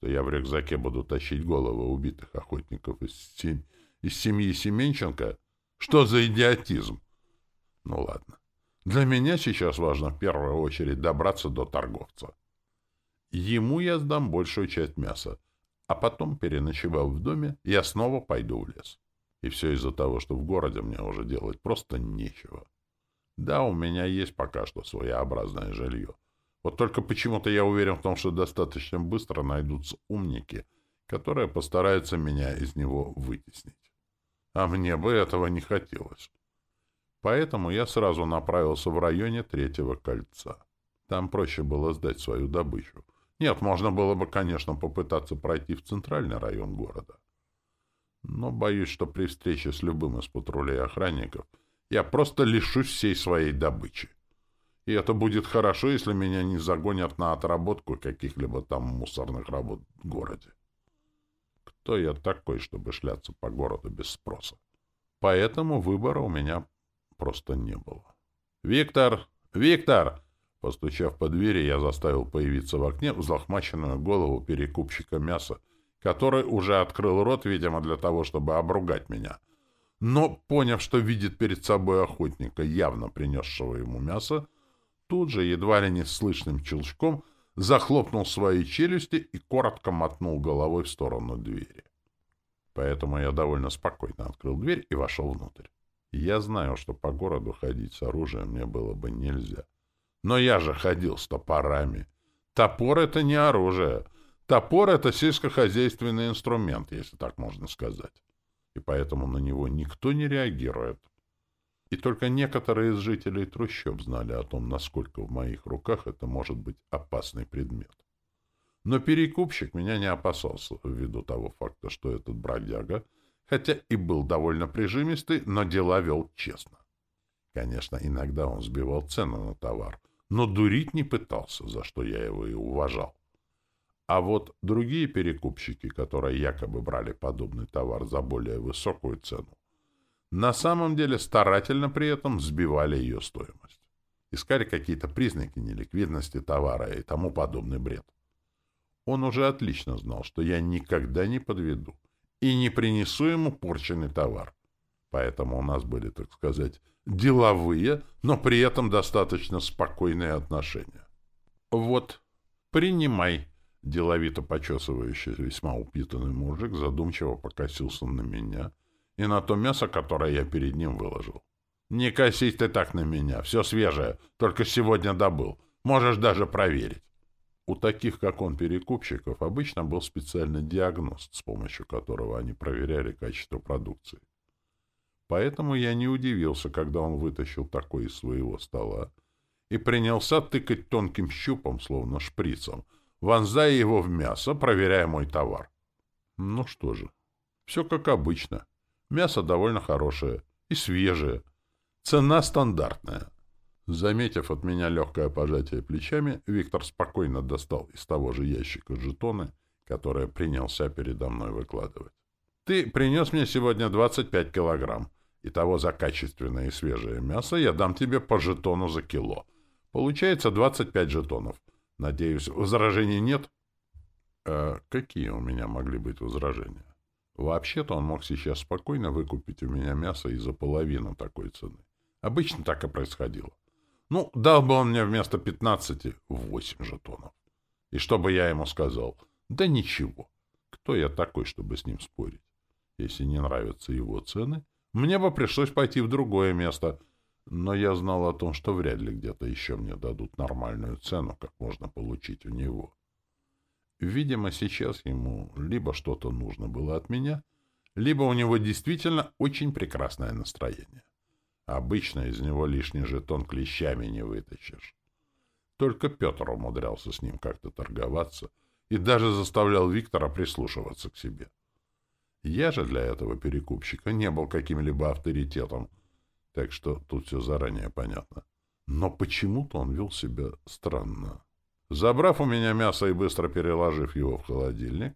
Что я в рюкзаке буду тащить головы убитых охотников из, сем... из семьи Семенченко? Что за идиотизм? Ну ладно. Для меня сейчас важно в первую очередь добраться до торговца. Ему я сдам большую часть мяса, а потом, переночевав в доме, я снова пойду в лес. И все из-за того, что в городе мне уже делать просто нечего. Да, у меня есть пока что своеобразное жилье. Вот только почему-то я уверен в том, что достаточно быстро найдутся умники, которые постараются меня из него вытеснить. А мне бы этого не хотелось. Поэтому я сразу направился в районе третьего кольца. Там проще было сдать свою добычу. Нет, можно было бы, конечно, попытаться пройти в центральный район города. Но боюсь, что при встрече с любым из патрулей охранников я просто лишусь всей своей добычи. И это будет хорошо, если меня не загонят на отработку каких-либо там мусорных работ в городе. Кто я такой, чтобы шляться по городу без спроса? Поэтому выбора у меня просто не было. «Виктор! Виктор!» Постучав по двери, я заставил появиться в окне взлохмаченную голову перекупщика мяса, который уже открыл рот, видимо, для того, чтобы обругать меня. Но, поняв, что видит перед собой охотника, явно принесшего ему мясо, тут же, едва ли не слышным челчком, захлопнул свои челюсти и коротко мотнул головой в сторону двери. Поэтому я довольно спокойно открыл дверь и вошел внутрь. Я знаю, что по городу ходить с оружием мне было бы нельзя. Но я же ходил с топорами. Топор — это не оружие. Топор — это сельскохозяйственный инструмент, если так можно сказать. И поэтому на него никто не реагирует. И только некоторые из жителей трущоб знали о том, насколько в моих руках это может быть опасный предмет. Но перекупщик меня не опасался, ввиду того факта, что этот бродяга, хотя и был довольно прижимистый, но дела вел честно. Конечно, иногда он сбивал цену на товар, но дурить не пытался, за что я его и уважал. А вот другие перекупщики, которые якобы брали подобный товар за более высокую цену, на самом деле старательно при этом сбивали ее стоимость. Искали какие-то признаки неликвидности товара и тому подобный бред. Он уже отлично знал, что я никогда не подведу и не принесу ему порченный товар. Поэтому у нас были, так сказать, деловые, но при этом достаточно спокойные отношения. «Вот, принимай», — деловито почесывающий весьма упитанный мужик задумчиво покосился на меня — и на то мясо, которое я перед ним выложил. «Не косись ты так на меня, все свежее, только сегодня добыл. Можешь даже проверить». У таких, как он, перекупщиков, обычно был специальный диагност, с помощью которого они проверяли качество продукции. Поэтому я не удивился, когда он вытащил такой из своего стола и принялся тыкать тонким щупом, словно шприцем, вонзая его в мясо, проверяя мой товар. Ну что же, все как обычно. Мясо довольно хорошее и свежее. Цена стандартная. Заметив от меня легкое пожатие плечами, Виктор спокойно достал из того же ящика жетоны, которые принялся передо мной выкладывать. «Ты принес мне сегодня 25 килограмм, и того за качественное и свежее мясо я дам тебе по жетону за кило. Получается 25 жетонов. Надеюсь, возражений нет?» «А какие у меня могли быть возражения?» Вообще-то он мог сейчас спокойно выкупить у меня мясо и за половину такой цены. Обычно так и происходило. Ну, дал бы он мне вместо пятнадцати восемь жетонов. И что бы я ему сказал? Да ничего. Кто я такой, чтобы с ним спорить? Если не нравятся его цены, мне бы пришлось пойти в другое место. Но я знал о том, что вряд ли где-то еще мне дадут нормальную цену, как можно получить у него. Видимо, сейчас ему либо что-то нужно было от меня, либо у него действительно очень прекрасное настроение. Обычно из него лишний жетон клещами не вытащишь. Только Петр умудрялся с ним как-то торговаться и даже заставлял Виктора прислушиваться к себе. Я же для этого перекупщика не был каким-либо авторитетом, так что тут все заранее понятно. Но почему-то он вел себя странно. Забрав у меня мясо и быстро переложив его в холодильник,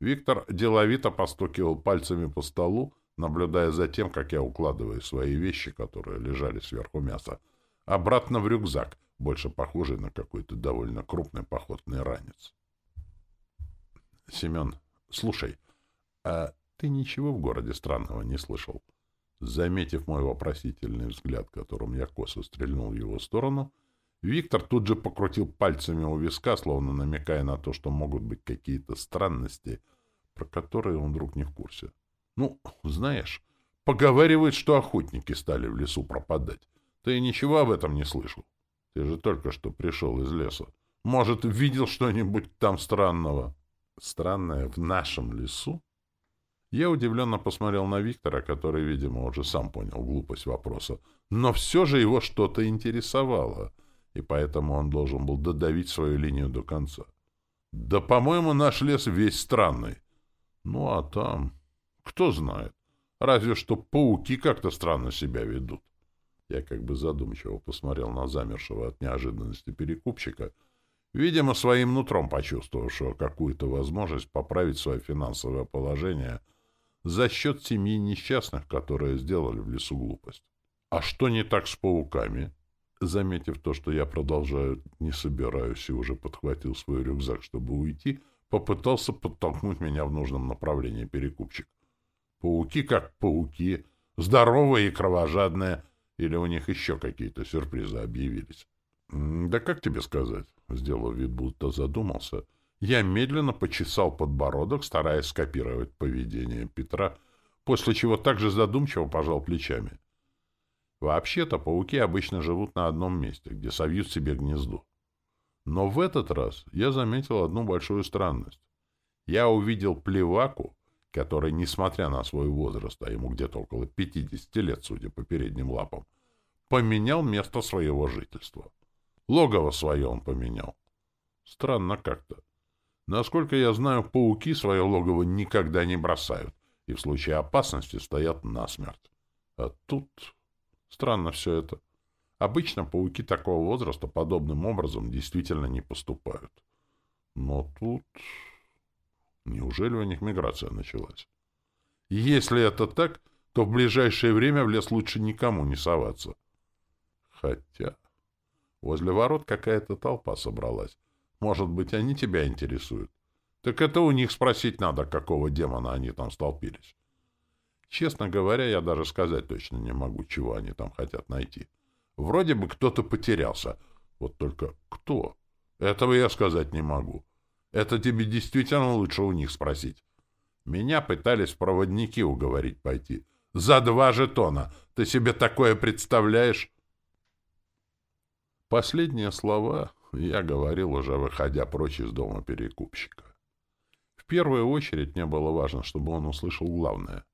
Виктор деловито постукивал пальцами по столу, наблюдая за тем, как я укладываю свои вещи, которые лежали сверху мяса, обратно в рюкзак, больше похожий на какой-то довольно крупный походный ранец. — Семен, слушай, а ты ничего в городе странного не слышал? Заметив мой вопросительный взгляд, которым я косо стрельнул в его сторону, — Виктор тут же покрутил пальцами у виска, словно намекая на то, что могут быть какие-то странности, про которые он вдруг не в курсе. Ну, знаешь, поговаривают, что охотники стали в лесу пропадать. Ты ничего об этом не слышал? Ты же только что пришел из леса. Может, видел что-нибудь там странного? Странное в нашем лесу? Я удивленно посмотрел на Виктора, который, видимо, уже сам понял глупость вопроса, но все же его что-то интересовало, и поэтому он должен был додавить свою линию до конца. Да, по-моему, наш лес весь странный. Ну, а там... Кто знает. Разве что пауки как-то странно себя ведут. Я как бы задумчиво посмотрел на замершего от неожиданности перекупщика, видимо, своим нутром почувствовавшего какую-то возможность поправить свое финансовое положение за счет семьи несчастных, которые сделали в лесу глупость. А что не так с пауками? Заметив то, что я продолжаю, не собираюсь, и уже подхватил свой рюкзак, чтобы уйти, попытался подтолкнуть меня в нужном направлении перекупщик. Пауки как пауки, здоровые и кровожадные, или у них еще какие-то сюрпризы объявились? Да как тебе сказать? Сделав вид, будто задумался, я медленно почесал подбородок, стараясь скопировать поведение Петра, после чего также задумчиво пожал плечами. Вообще-то пауки обычно живут на одном месте, где совьют себе гнездо. Но в этот раз я заметил одну большую странность. Я увидел плеваку, который, несмотря на свой возраст, а ему где-то около 50 лет, судя по передним лапам, поменял место своего жительства. Логово свое он поменял. Странно как-то. Насколько я знаю, пауки свое логово никогда не бросают и в случае опасности стоят насмерть. А тут... Странно все это. Обычно пауки такого возраста подобным образом действительно не поступают. Но тут... Неужели у них миграция началась? Если это так, то в ближайшее время в лес лучше никому не соваться. Хотя... Возле ворот какая-то толпа собралась. Может быть, они тебя интересуют? Так это у них спросить надо, какого демона они там столпились. Честно говоря, я даже сказать точно не могу, чего они там хотят найти. Вроде бы кто-то потерялся. Вот только кто? Этого я сказать не могу. Это тебе действительно лучше у них спросить. Меня пытались проводники уговорить пойти. За два жетона. Ты себе такое представляешь? Последние слова я говорил, уже выходя прочь из дома перекупщика. В первую очередь мне было важно, чтобы он услышал главное.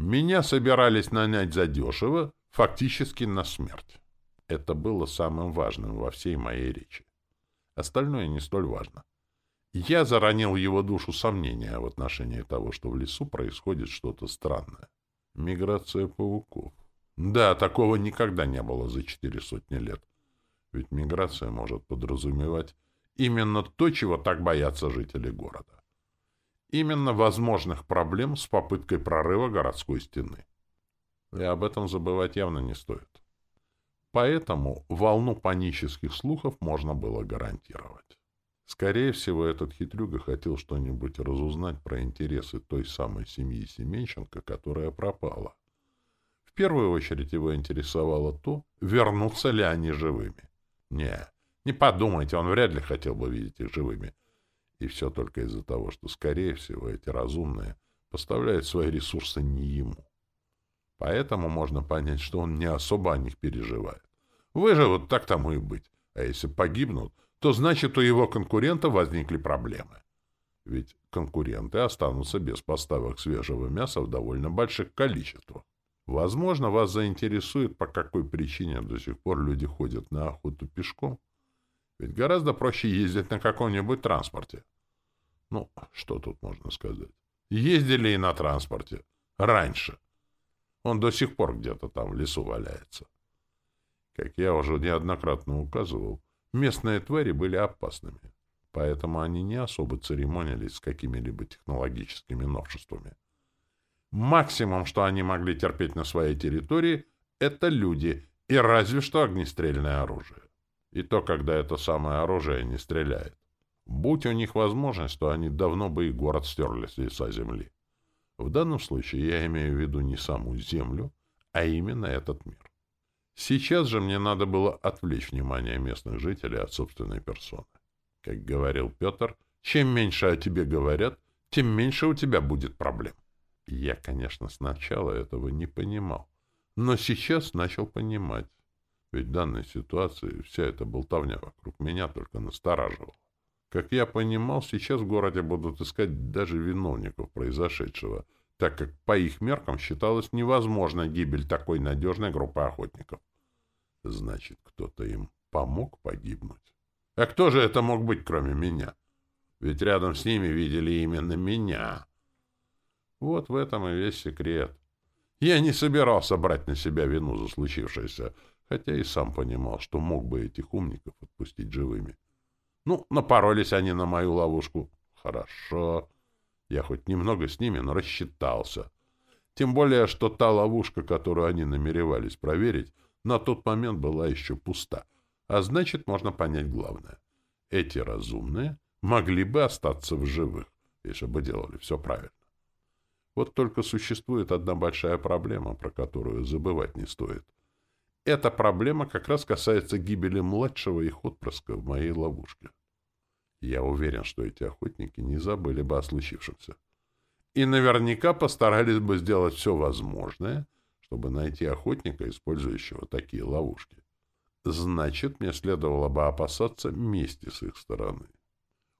Меня собирались нанять задешево, фактически на смерть. Это было самым важным во всей моей речи. Остальное не столь важно. Я заронил его душу сомнения в отношении того, что в лесу происходит что-то странное. Миграция пауков. Да, такого никогда не было за четыре сотни лет. Ведь миграция может подразумевать именно то, чего так боятся жители города. Именно возможных проблем с попыткой прорыва городской стены. И об этом забывать явно не стоит. Поэтому волну панических слухов можно было гарантировать. Скорее всего, этот хитрюга хотел что-нибудь разузнать про интересы той самой семьи Семенченко, которая пропала. В первую очередь его интересовало то, вернутся ли они живыми. Не, не подумайте, он вряд ли хотел бы видеть их живыми. И все только из-за того, что, скорее всего, эти разумные поставляют свои ресурсы не ему. Поэтому можно понять, что он не особо о них переживает. Выживут, так тому и быть. А если погибнут, то значит у его конкурента возникли проблемы. Ведь конкуренты останутся без поставок свежего мяса в довольно больших количествах. Возможно, вас заинтересует, по какой причине до сих пор люди ходят на охоту пешком. Ведь гораздо проще ездить на каком-нибудь транспорте. Ну, что тут можно сказать? Ездили и на транспорте. Раньше. Он до сих пор где-то там в лесу валяется. Как я уже неоднократно указывал, Местные твари были опасными, поэтому они не особо церемонились с какими-либо технологическими новшествами. Максимум, что они могли терпеть на своей территории, это люди и разве что огнестрельное оружие. И то, когда это самое оружие не стреляет. Будь у них возможность, то они давно бы и город стерли с лица земли. В данном случае я имею в виду не саму землю, а именно этот мир. Сейчас же мне надо было отвлечь внимание местных жителей от собственной персоны. Как говорил Петр, чем меньше о тебе говорят, тем меньше у тебя будет проблем. Я, конечно, сначала этого не понимал, но сейчас начал понимать. Ведь в данной ситуации вся эта болтовня вокруг меня только настораживала. Как я понимал, сейчас в городе будут искать даже виновников произошедшего, так как по их меркам считалась невозможной гибель такой надежной группы охотников. Значит, кто-то им помог погибнуть. А кто же это мог быть, кроме меня? Ведь рядом с ними видели именно меня. Вот в этом и весь секрет. Я не собирался брать на себя вину за случившееся, хотя и сам понимал, что мог бы этих умников отпустить живыми. Ну, напоролись они на мою ловушку. Хорошо. Я хоть немного с ними, но рассчитался. Тем более, что та ловушка, которую они намеревались проверить, на тот момент была еще пуста. А значит, можно понять главное. Эти разумные могли бы остаться в живых, если бы делали все правильно. Вот только существует одна большая проблема, про которую забывать не стоит. Эта проблема как раз касается гибели младшего их отпрыска в моей ловушке. Я уверен, что эти охотники не забыли бы о случившемся. И наверняка постарались бы сделать все возможное, чтобы найти охотника, использующего такие ловушки. Значит, мне следовало бы опасаться мести с их стороны.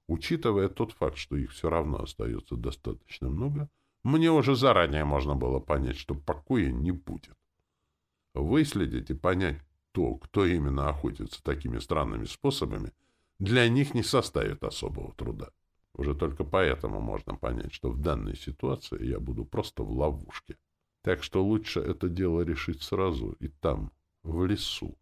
Учитывая тот факт, что их все равно остается достаточно много, мне уже заранее можно было понять, что покоя не будет. Выследить и понять то, кто именно охотится такими странными способами, для них не составит особого труда. Уже только поэтому можно понять, что в данной ситуации я буду просто в ловушке. Так что лучше это дело решить сразу и там, в лесу.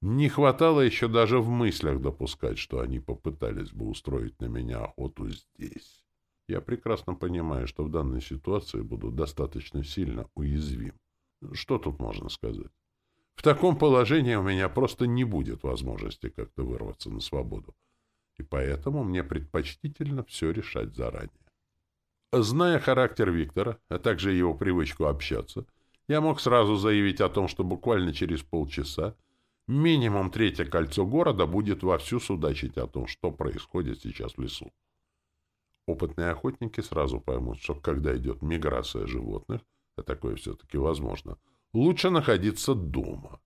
Не хватало еще даже в мыслях допускать, что они попытались бы устроить на меня охоту здесь. Я прекрасно понимаю, что в данной ситуации буду достаточно сильно уязвим. Что тут можно сказать? В таком положении у меня просто не будет возможности как-то вырваться на свободу. И поэтому мне предпочтительно все решать заранее. Зная характер Виктора, а также его привычку общаться, я мог сразу заявить о том, что буквально через полчаса минимум третье кольцо города будет вовсю судачить о том, что происходит сейчас в лесу. Опытные охотники сразу поймут, что когда идет миграция животных, а такое все-таки возможно, лучше находиться дома,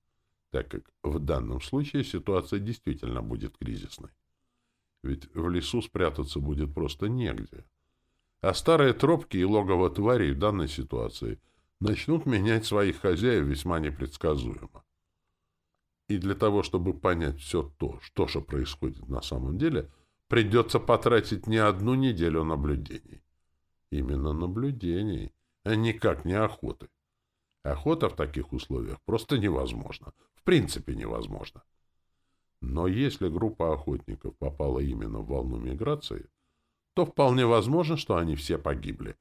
так как в данном случае ситуация действительно будет кризисной. Ведь в лесу спрятаться будет просто негде. А старые тропки и логово тварей в данной ситуации начнут менять своих хозяев весьма непредсказуемо. И для того, чтобы понять все то, что же происходит на самом деле, придется потратить не одну неделю наблюдений. Именно наблюдений, никак не охоты. Охота в таких условиях просто невозможна. В принципе невозможно. Но если группа охотников попала именно в волну миграции, то вполне возможно, что они все погибли.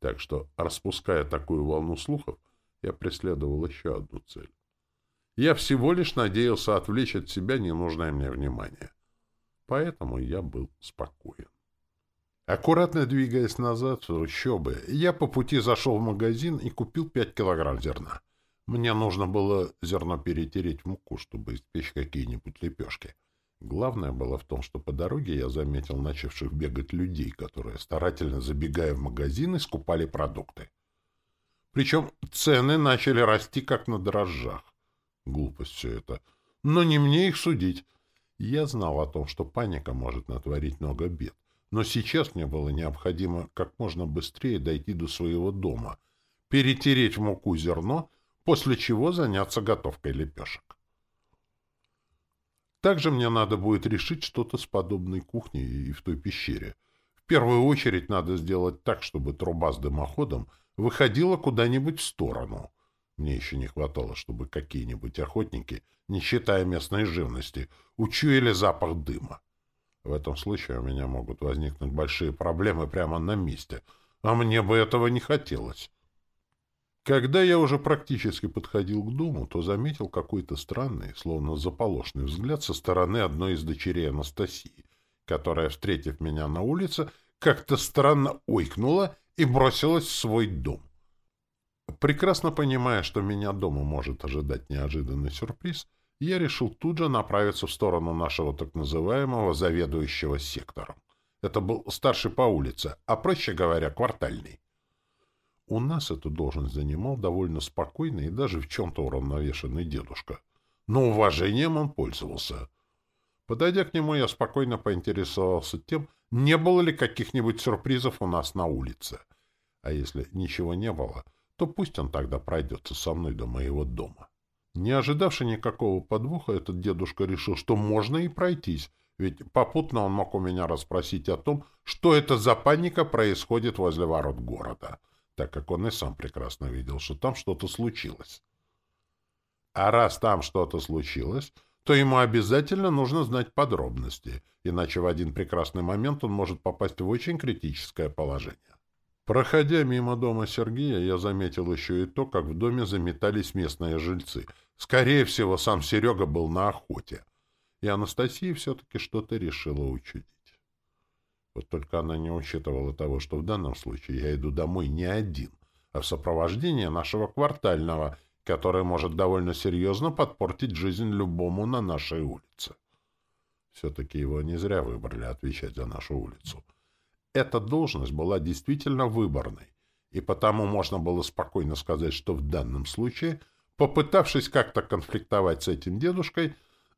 Так что, распуская такую волну слухов, я преследовал еще одну цель. Я всего лишь надеялся отвлечь от себя ненужное мне внимание. Поэтому я был спокоен. Аккуратно двигаясь назад в трущобы, я по пути зашел в магазин и купил пять килограмм зерна. Мне нужно было зерно перетереть в муку, чтобы испечь какие-нибудь лепешки. Главное было в том, что по дороге я заметил начавших бегать людей, которые, старательно забегая в магазины, скупали продукты. Причем цены начали расти, как на дрожжах. Глупость все это. Но не мне их судить. Я знал о том, что паника может натворить много бед. Но сейчас мне было необходимо как можно быстрее дойти до своего дома, перетереть в муку зерно, после чего заняться готовкой лепешек. Также мне надо будет решить что-то с подобной кухней и в той пещере. В первую очередь надо сделать так, чтобы труба с дымоходом выходила куда-нибудь в сторону. Мне еще не хватало, чтобы какие-нибудь охотники, не считая местной живности, учуяли запах дыма. В этом случае у меня могут возникнуть большие проблемы прямо на месте, а мне бы этого не хотелось. Когда я уже практически подходил к дому, то заметил какой-то странный, словно заполошный взгляд со стороны одной из дочерей Анастасии, которая, встретив меня на улице, как-то странно ойкнула и бросилась в свой дом. Прекрасно понимая, что меня дома может ожидать неожиданный сюрприз, я решил тут же направиться в сторону нашего так называемого заведующего сектором. Это был старший по улице, а, проще говоря, квартальный. У нас эту должность занимал довольно спокойный и даже в чем-то уравновешенный дедушка. Но уважением он пользовался. Подойдя к нему, я спокойно поинтересовался тем, не было ли каких-нибудь сюрпризов у нас на улице. А если ничего не было, то пусть он тогда пройдется со мной до моего дома. Не ожидавший никакого подвоха, этот дедушка решил, что можно и пройтись, ведь попутно он мог у меня расспросить о том, что это за паника происходит возле ворот города, так как он и сам прекрасно видел, что там что-то случилось. А раз там что-то случилось, то ему обязательно нужно знать подробности, иначе в один прекрасный момент он может попасть в очень критическое положение. Проходя мимо дома Сергея, я заметил еще и то, как в доме заметались местные жильцы. Скорее всего, сам Серега был на охоте и Анастасия все-таки что-то решила учудить. Вот только она не учитывала того, что в данном случае я иду домой не один, а в сопровождении нашего квартального, который может довольно серьезно подпортить жизнь любому на нашей улице. Все-таки его не зря выбрали отвечать за нашу улицу. Эта должность была действительно выборной, и потому можно было спокойно сказать, что в данном случае, попытавшись как-то конфликтовать с этим дедушкой,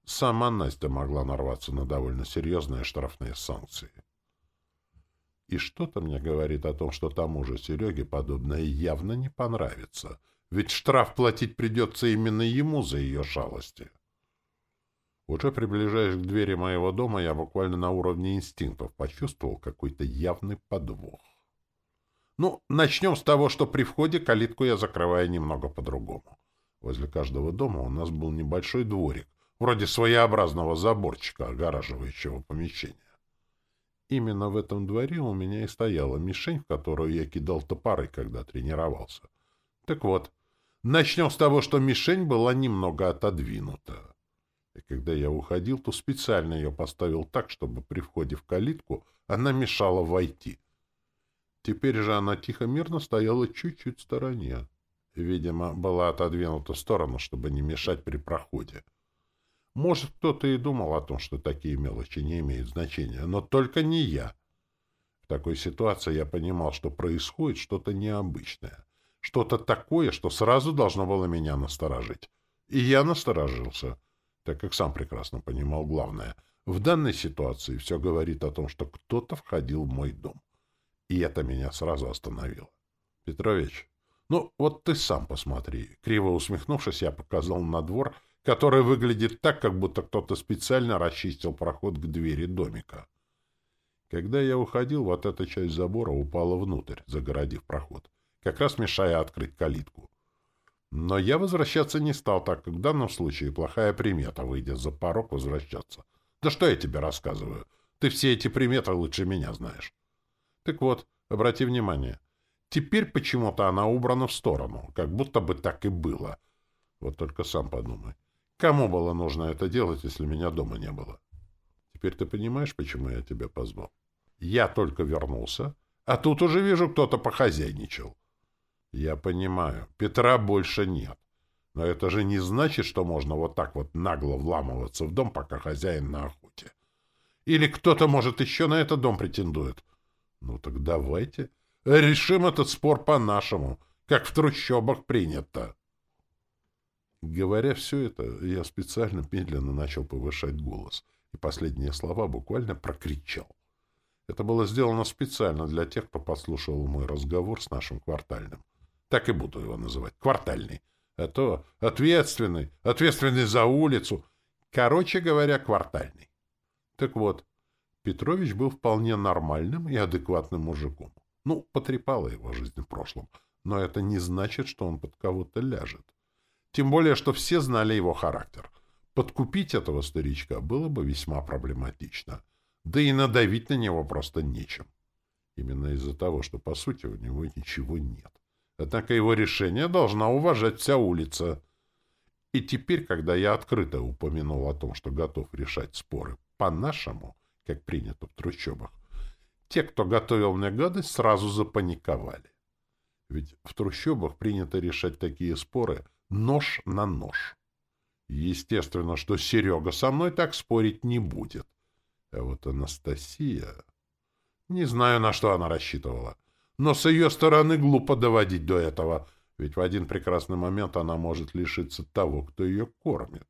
Сама Настя могла нарваться на довольно серьезные штрафные санкции. И что-то мне говорит о том, что тому же Сереге подобное явно не понравится, ведь штраф платить придется именно ему за ее шалости. Уже приближаясь к двери моего дома, я буквально на уровне инстинктов почувствовал какой-то явный подвох. Ну, начнем с того, что при входе калитку я закрываю немного по-другому. Возле каждого дома у нас был небольшой дворик, вроде своеобразного заборчика, огораживающего помещение. Именно в этом дворе у меня и стояла мишень, в которую я кидал топоры, когда тренировался. Так вот, начнем с того, что мишень была немного отодвинута. И когда я уходил, то специально ее поставил так, чтобы при входе в калитку она мешала войти. Теперь же она тихо-мирно стояла чуть-чуть в стороне. Видимо, была отодвинута в сторону, чтобы не мешать при проходе. Может, кто-то и думал о том, что такие мелочи не имеют значения, но только не я. В такой ситуации я понимал, что происходит что-то необычное, что-то такое, что сразу должно было меня насторожить. И я насторожился, так как сам прекрасно понимал главное. В данной ситуации все говорит о том, что кто-то входил в мой дом. И это меня сразу остановило. Петрович, ну вот ты сам посмотри. Криво усмехнувшись, я показал на двор — который выглядит так, как будто кто-то специально расчистил проход к двери домика. Когда я уходил, вот эта часть забора упала внутрь, загородив проход, как раз мешая открыть калитку. Но я возвращаться не стал, так как в данном случае плохая примета, выйдя за порог, возвращаться. Да что я тебе рассказываю? Ты все эти приметы лучше меня знаешь. Так вот, обрати внимание. Теперь почему-то она убрана в сторону, как будто бы так и было. Вот только сам подумай. Кому было нужно это делать, если меня дома не было? Теперь ты понимаешь, почему я тебя позвал? Я только вернулся, а тут уже вижу, кто-то похозяйничал. Я понимаю, Петра больше нет. Но это же не значит, что можно вот так вот нагло вламываться в дом, пока хозяин на охоте. Или кто-то, может, еще на этот дом претендует. Ну так давайте решим этот спор по-нашему, как в трущобах принято. Говоря все это, я специально медленно начал повышать голос, и последние слова буквально прокричал. Это было сделано специально для тех, кто подслушивал мой разговор с нашим квартальным. Так и буду его называть. Квартальный. А то ответственный, ответственный за улицу. Короче говоря, квартальный. Так вот, Петрович был вполне нормальным и адекватным мужиком. Ну, потрепала его жизнь в прошлом. Но это не значит, что он под кого-то ляжет. Тем более, что все знали его характер. Подкупить этого старичка было бы весьма проблематично. Да и надавить на него просто нечем. Именно из-за того, что, по сути, у него ничего нет. Однако его решение должна уважать вся улица. И теперь, когда я открыто упомянул о том, что готов решать споры по-нашему, как принято в трущобах, те, кто готовил мне гадость, сразу запаниковали. Ведь в трущобах принято решать такие споры — нож на нож. Естественно, что Серега со мной так спорить не будет. А вот Анастасия... Не знаю, на что она рассчитывала. Но с ее стороны глупо доводить до этого, ведь в один прекрасный момент она может лишиться того, кто ее кормит.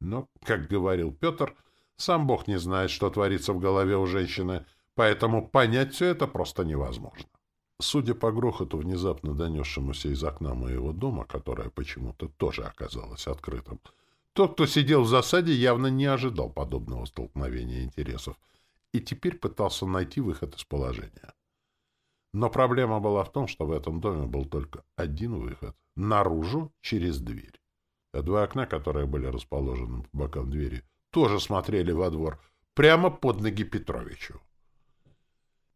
Но, как говорил Петр, сам Бог не знает, что творится в голове у женщины, поэтому понять все это просто невозможно. Судя по грохоту, внезапно донесшемуся из окна моего дома, которое почему-то тоже оказалось открытым, тот, кто сидел в засаде, явно не ожидал подобного столкновения интересов и теперь пытался найти выход из положения. Но проблема была в том, что в этом доме был только один выход — наружу через дверь. А два окна, которые были расположены по бокам двери, тоже смотрели во двор, прямо под ноги Петровичу.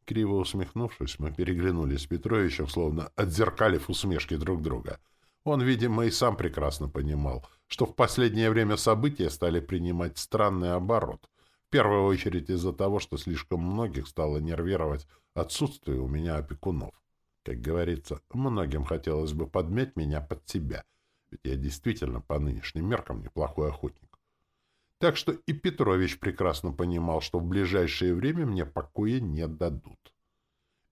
Криво усмехнувшись, мы переглянулись с Петровичем, словно отзеркалив усмешки друг друга. Он, видимо, и сам прекрасно понимал, что в последнее время события стали принимать странный оборот — в первую очередь из-за того, что слишком многих стало нервировать отсутствие у меня опекунов. Как говорится, многим хотелось бы подмять меня под себя, ведь я действительно по нынешним меркам неплохой охотник. Так что и Петрович прекрасно понимал, что в ближайшее время мне покоя не дадут.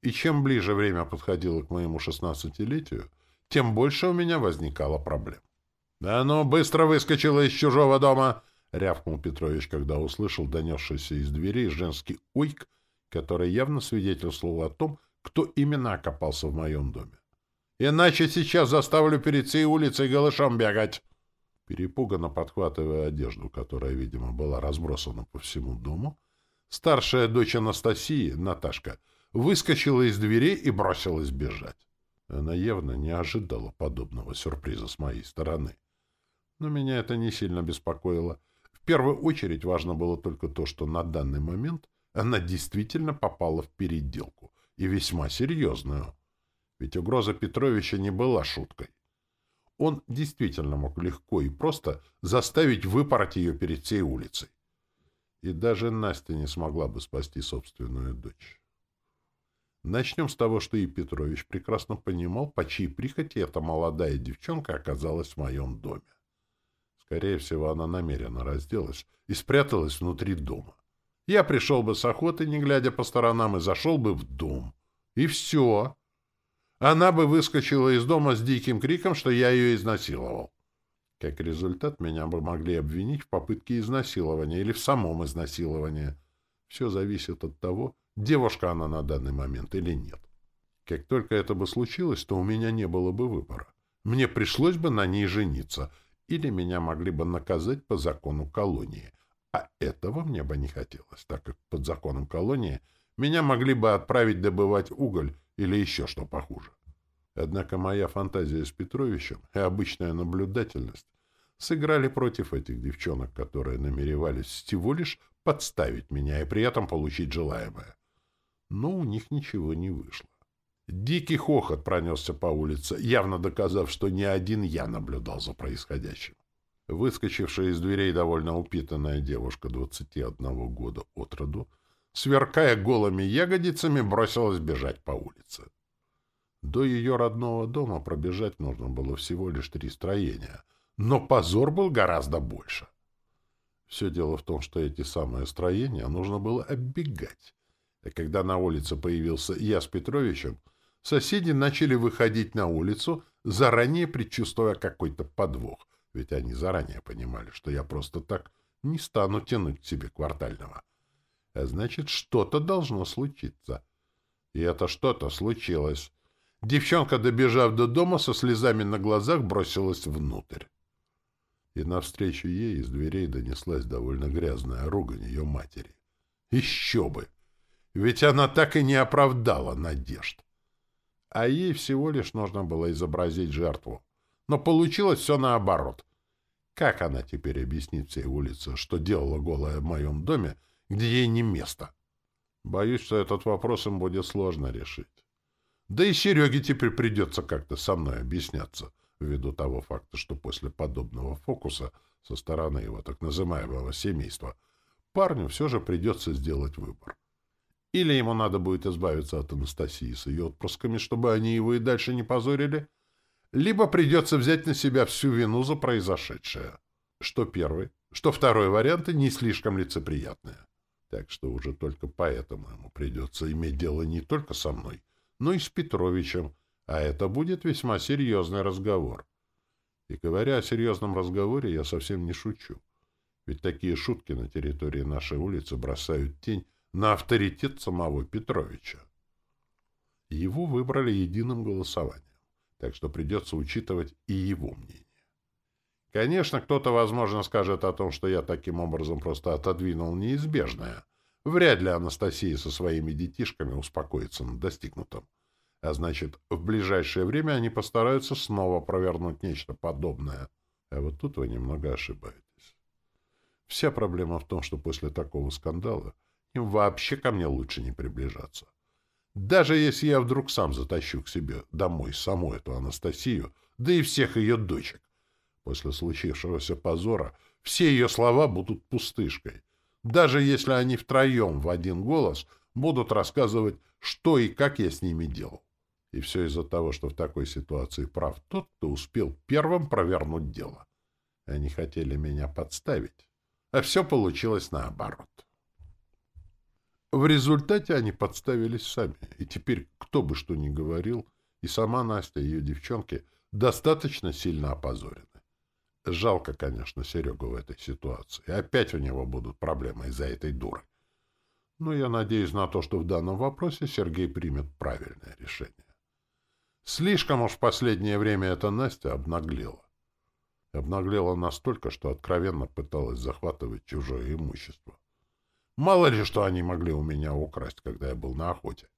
И чем ближе время подходило к моему шестнадцатилетию, тем больше у меня возникало проблем. «Да ну, быстро выскочила из чужого дома!» — рявкнул Петрович, когда услышал донесшийся из дверей женский уйк, который явно свидетельствовал о том, кто именно окопался в моем доме. «Иначе сейчас заставлю перед всей улицей голышом бегать!» Перепуганно подхватывая одежду, которая, видимо, была разбросана по всему дому, старшая дочь Анастасии, Наташка, выскочила из дверей и бросилась бежать. Она явно не ожидала подобного сюрприза с моей стороны. Но меня это не сильно беспокоило — в первую очередь важно было только то, что на данный момент она действительно попала в переделку, и весьма серьезную. Ведь угроза Петровича не была шуткой. Он действительно мог легко и просто заставить выпороть ее перед всей улицей. И даже Настя не смогла бы спасти собственную дочь. Начнем с того, что и Петрович прекрасно понимал, по чьей прихоти эта молодая девчонка оказалась в моем доме. Скорее всего, она намеренно разделась и спряталась внутри дома. Я пришел бы с охоты, не глядя по сторонам, и зашел бы в дом. И все. Она бы выскочила из дома с диким криком, что я ее изнасиловал. Как результат, меня бы могли обвинить в попытке изнасилования или в самом изнасиловании. Все зависит от того, девушка она на данный момент или нет. Как только это бы случилось, то у меня не было бы выбора. Мне пришлось бы на ней жениться — или меня могли бы наказать по закону колонии. А этого мне бы не хотелось, так как под законом колонии меня могли бы отправить добывать уголь или еще что похуже. Однако моя фантазия с Петровичем и обычная наблюдательность сыграли против этих девчонок, которые намеревались всего лишь подставить меня и при этом получить желаемое. Но у них ничего не вышло. Дикий хохот пронесся по улице, явно доказав, что не один я наблюдал за происходящим. Выскочившая из дверей довольно упитанная девушка 21 года от роду, сверкая голыми ягодицами, бросилась бежать по улице. До ее родного дома пробежать нужно было всего лишь три строения, но позор был гораздо больше. Все дело в том, что эти самые строения нужно было оббегать. И когда на улице появился я с Петровичем, Соседи начали выходить на улицу, заранее предчувствуя какой-то подвох, ведь они заранее понимали, что я просто так не стану тянуть к себе квартального. А значит, что-то должно случиться. И это что-то случилось. Девчонка, добежав до дома, со слезами на глазах бросилась внутрь. И навстречу ей из дверей донеслась довольно грязная ругань ее матери. Еще бы! Ведь она так и не оправдала надежд а ей всего лишь нужно было изобразить жертву. Но получилось все наоборот. Как она теперь объяснит всей улице, что делала голая в моем доме, где ей не место? Боюсь, что этот вопрос им будет сложно решить. Да и Сереге теперь придется как-то со мной объясняться, ввиду того факта, что после подобного фокуса со стороны его так называемого семейства парню все же придется сделать выбор. Или ему надо будет избавиться от Анастасии с ее отпрысками, чтобы они его и дальше не позорили, либо придется взять на себя всю вину за произошедшее. Что первый, что второй варианты не слишком лицеприятные. Так что уже только поэтому ему придется иметь дело не только со мной, но и с Петровичем, а это будет весьма серьезный разговор. И говоря о серьезном разговоре, я совсем не шучу. Ведь такие шутки на территории нашей улицы бросают тень на авторитет самого Петровича. Его выбрали единым голосованием, так что придется учитывать и его мнение. Конечно, кто-то, возможно, скажет о том, что я таким образом просто отодвинул неизбежное. Вряд ли Анастасия со своими детишками успокоится на достигнутом. А значит, в ближайшее время они постараются снова провернуть нечто подобное. А вот тут вы немного ошибаетесь. Вся проблема в том, что после такого скандала им вообще ко мне лучше не приближаться. Даже если я вдруг сам затащу к себе домой саму эту Анастасию, да и всех ее дочек, После случившегося позора все ее слова будут пустышкой, даже если они втроем в один голос будут рассказывать, что и как я с ними делал. И все из-за того, что в такой ситуации прав тот, кто успел первым провернуть дело. Они хотели меня подставить, а все получилось наоборот. В результате они подставились сами, и теперь кто бы что ни говорил, и сама Настя, и ее девчонки достаточно сильно опозорены. Жалко, конечно, Серегу в этой ситуации. Опять у него будут проблемы из-за этой дуры. Но я надеюсь на то, что в данном вопросе Сергей примет правильное решение. Слишком уж в последнее время эта Настя обнаглела. Обнаглела настолько, что откровенно пыталась захватывать чужое имущество. Мало ли, что они могли у меня украсть, когда я был на охоте.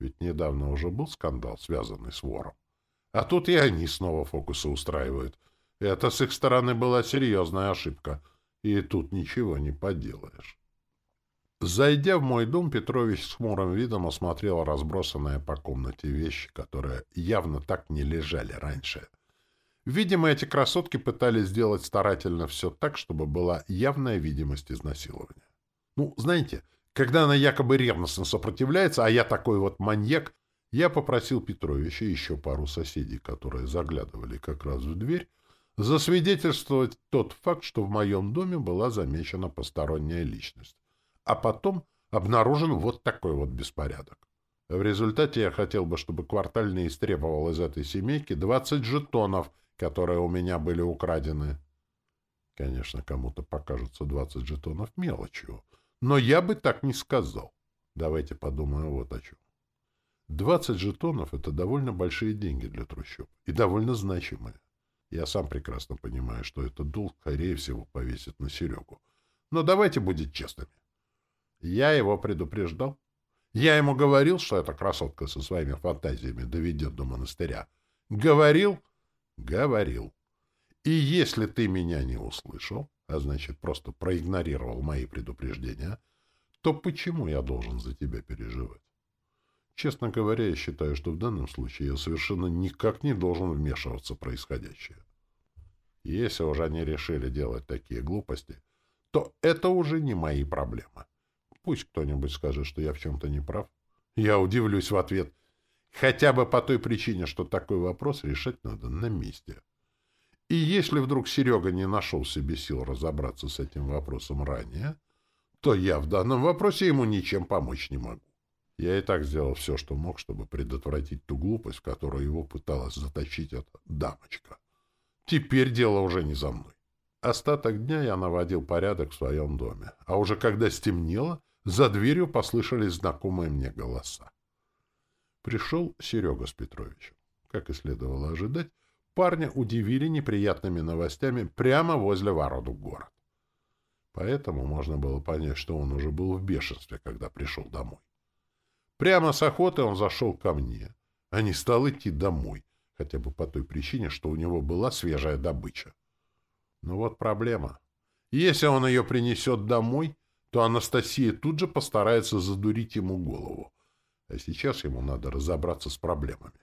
Ведь недавно уже был скандал, связанный с вором. А тут и они снова фокусы устраивают — это с их стороны была серьезная ошибка, и тут ничего не поделаешь. Зайдя в мой дом, Петрович с хмурым видом осмотрел разбросанные по комнате вещи, которые явно так не лежали раньше. Видимо, эти красотки пытались сделать старательно все так, чтобы была явная видимость изнасилования. Ну, знаете, когда она якобы ревностно сопротивляется, а я такой вот маньяк, я попросил Петровича и еще пару соседей, которые заглядывали как раз в дверь, засвидетельствовать тот факт, что в моем доме была замечена посторонняя личность. А потом обнаружен вот такой вот беспорядок. В результате я хотел бы, чтобы квартальный истребовал из этой семейки 20 жетонов, которые у меня были украдены. Конечно, кому-то покажется 20 жетонов мелочью, но я бы так не сказал. Давайте подумаем вот о чем. 20 жетонов — это довольно большие деньги для трущоб и довольно значимые. Я сам прекрасно понимаю, что этот долг, скорее всего, повесит на Серегу. Но давайте будем честными. Я его предупреждал. Я ему говорил, что эта красотка со своими фантазиями доведет до монастыря. Говорил? Говорил. И если ты меня не услышал, а значит, просто проигнорировал мои предупреждения, то почему я должен за тебя переживать? Честно говоря, я считаю, что в данном случае я совершенно никак не должен вмешиваться в происходящее. Если уже они решили делать такие глупости, то это уже не мои проблемы. Пусть кто-нибудь скажет, что я в чем-то не прав. Я удивлюсь в ответ. Хотя бы по той причине, что такой вопрос решать надо на месте. И если вдруг Серега не нашел себе сил разобраться с этим вопросом ранее, то я в данном вопросе ему ничем помочь не могу. Я и так сделал все, что мог, чтобы предотвратить ту глупость, в которую его пыталась заточить эта дамочка. Теперь дело уже не за мной. Остаток дня я наводил порядок в своем доме, а уже когда стемнело, за дверью послышались знакомые мне голоса. Пришел Серега с Петровичем. Как и следовало ожидать, парня удивили неприятными новостями прямо возле ворот в город. Поэтому можно было понять, что он уже был в бешенстве, когда пришел домой. Прямо с охоты он зашел ко мне, а не стал идти домой, хотя бы по той причине, что у него была свежая добыча. Но вот проблема. Если он ее принесет домой, то Анастасия тут же постарается задурить ему голову. А сейчас ему надо разобраться с проблемами.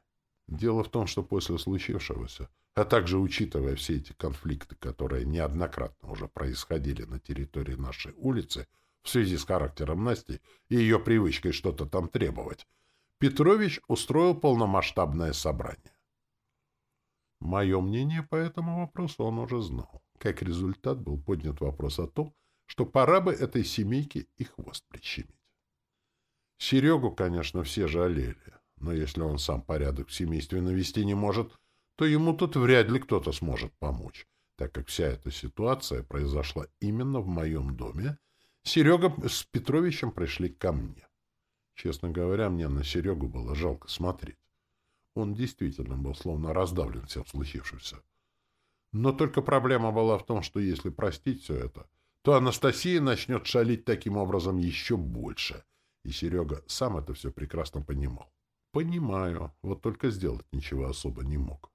Дело в том, что после случившегося, а также учитывая все эти конфликты, которые неоднократно уже происходили на территории нашей улицы в связи с характером Насти и ее привычкой что-то там требовать, Петрович устроил полномасштабное собрание. Мое мнение по этому вопросу он уже знал. Как результат был поднят вопрос о том, что пора бы этой семейке и хвост прищемить. Серегу, конечно, все жалели, но если он сам порядок в семействе навести не может, то ему тут вряд ли кто-то сможет помочь, так как вся эта ситуация произошла именно в моем доме, Серега с Петровичем пришли ко мне. Честно говоря, мне на Серегу было жалко смотреть. Он действительно был словно раздавлен всем случившимся. Но только проблема была в том, что если простить все это, то Анастасия начнет шалить таким образом еще больше. И Серега сам это все прекрасно понимал. Понимаю, вот только сделать ничего особо не мог.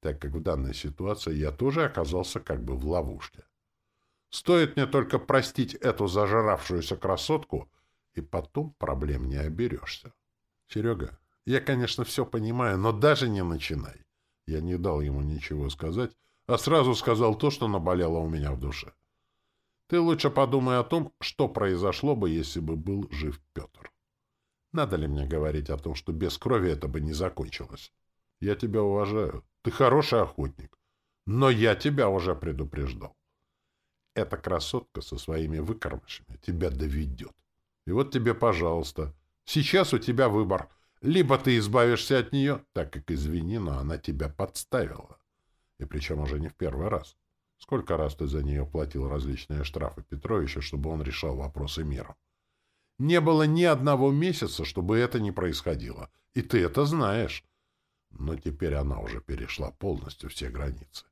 Так как в данной ситуации я тоже оказался как бы в ловушке. Стоит мне только простить эту зажравшуюся красотку, и потом проблем не оберешься. Серега, я, конечно, все понимаю, но даже не начинай. Я не дал ему ничего сказать, а сразу сказал то, что наболело у меня в душе. Ты лучше подумай о том, что произошло бы, если бы был жив Петр. Надо ли мне говорить о том, что без крови это бы не закончилось? Я тебя уважаю. Ты хороший охотник. Но я тебя уже предупреждал. Эта красотка со своими выкормышами тебя доведет. И вот тебе, пожалуйста. Сейчас у тебя выбор. Либо ты избавишься от нее, так как, извини, но она тебя подставила. И причем уже не в первый раз. Сколько раз ты за нее платил различные штрафы Петровича, чтобы он решал вопросы миром? Не было ни одного месяца, чтобы это не происходило. И ты это знаешь. Но теперь она уже перешла полностью все границы.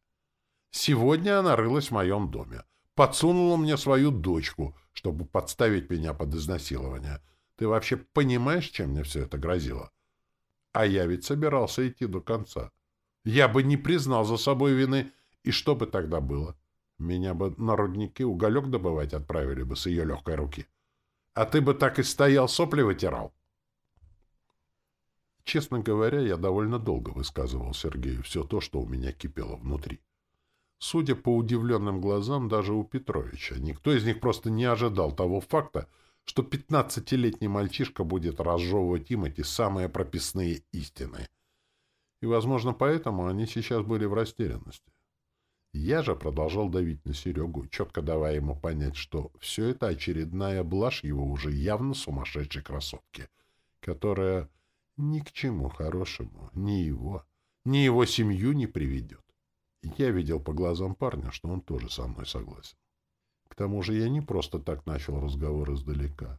Сегодня она рылась в моем доме подсунула мне свою дочку, чтобы подставить меня под изнасилование. Ты вообще понимаешь, чем мне все это грозило? А я ведь собирался идти до конца. Я бы не признал за собой вины, и что бы тогда было? Меня бы на рудники уголек добывать отправили бы с ее легкой руки. А ты бы так и стоял, сопли вытирал. Честно говоря, я довольно долго высказывал Сергею все то, что у меня кипело внутри. Судя по удивленным глазам даже у Петровича, никто из них просто не ожидал того факта, что пятнадцатилетний мальчишка будет разжевывать им эти самые прописные истины. И, возможно, поэтому они сейчас были в растерянности. Я же продолжал давить на Серегу, четко давая ему понять, что все это очередная блажь его уже явно сумасшедшей красотки, которая ни к чему хорошему ни его, ни его семью не приведет. Я видел по глазам парня, что он тоже со мной согласен. К тому же я не просто так начал разговор издалека.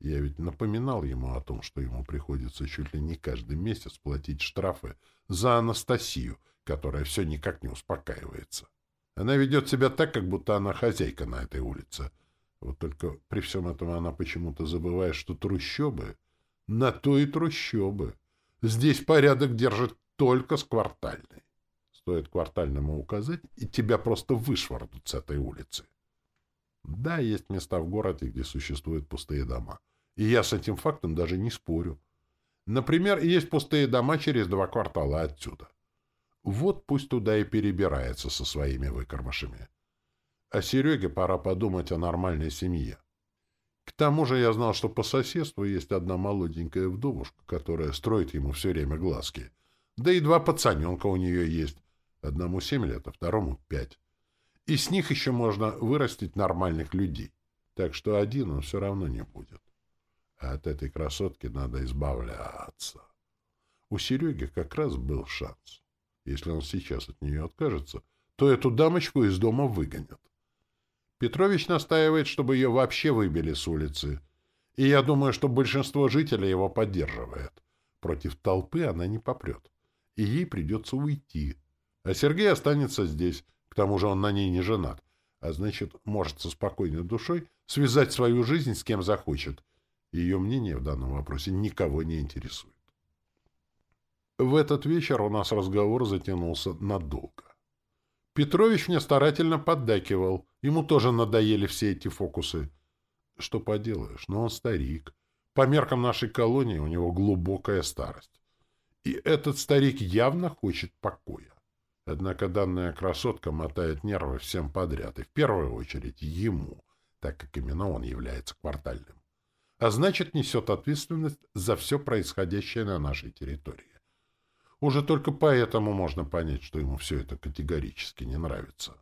Я ведь напоминал ему о том, что ему приходится чуть ли не каждый месяц платить штрафы за Анастасию, которая все никак не успокаивается. Она ведет себя так, как будто она хозяйка на этой улице. Вот только при всем этом она почему-то забывает, что трущобы — на то и трущобы. Здесь порядок держит только с квартальной. Стоит квартальному указать, и тебя просто вышвырнут с этой улицы. Да, есть места в городе, где существуют пустые дома. И я с этим фактом даже не спорю. Например, есть пустые дома через два квартала отсюда. Вот пусть туда и перебирается со своими выкормышами. А Сереге пора подумать о нормальной семье. К тому же я знал, что по соседству есть одна молоденькая вдовушка, которая строит ему все время глазки. Да и два пацаненка у нее есть, Одному семь лет, а второму пять. И с них еще можно вырастить нормальных людей. Так что один он все равно не будет. А от этой красотки надо избавляться. У Сереги как раз был шанс. Если он сейчас от нее откажется, то эту дамочку из дома выгонят. Петрович настаивает, чтобы ее вообще выбили с улицы. И я думаю, что большинство жителей его поддерживает. Против толпы она не попрет. И ей придется уйти. А Сергей останется здесь, к тому же он на ней не женат, а значит, может со спокойной душой связать свою жизнь с кем захочет. Ее мнение в данном вопросе никого не интересует. В этот вечер у нас разговор затянулся надолго. Петрович мне старательно поддакивал. Ему тоже надоели все эти фокусы. Что поделаешь, но он старик. По меркам нашей колонии у него глубокая старость. И этот старик явно хочет покоя. Однако данная красотка мотает нервы всем подряд, и в первую очередь ему, так как именно он является квартальным. А значит, несет ответственность за все происходящее на нашей территории. Уже только поэтому можно понять, что ему все это категорически не нравится.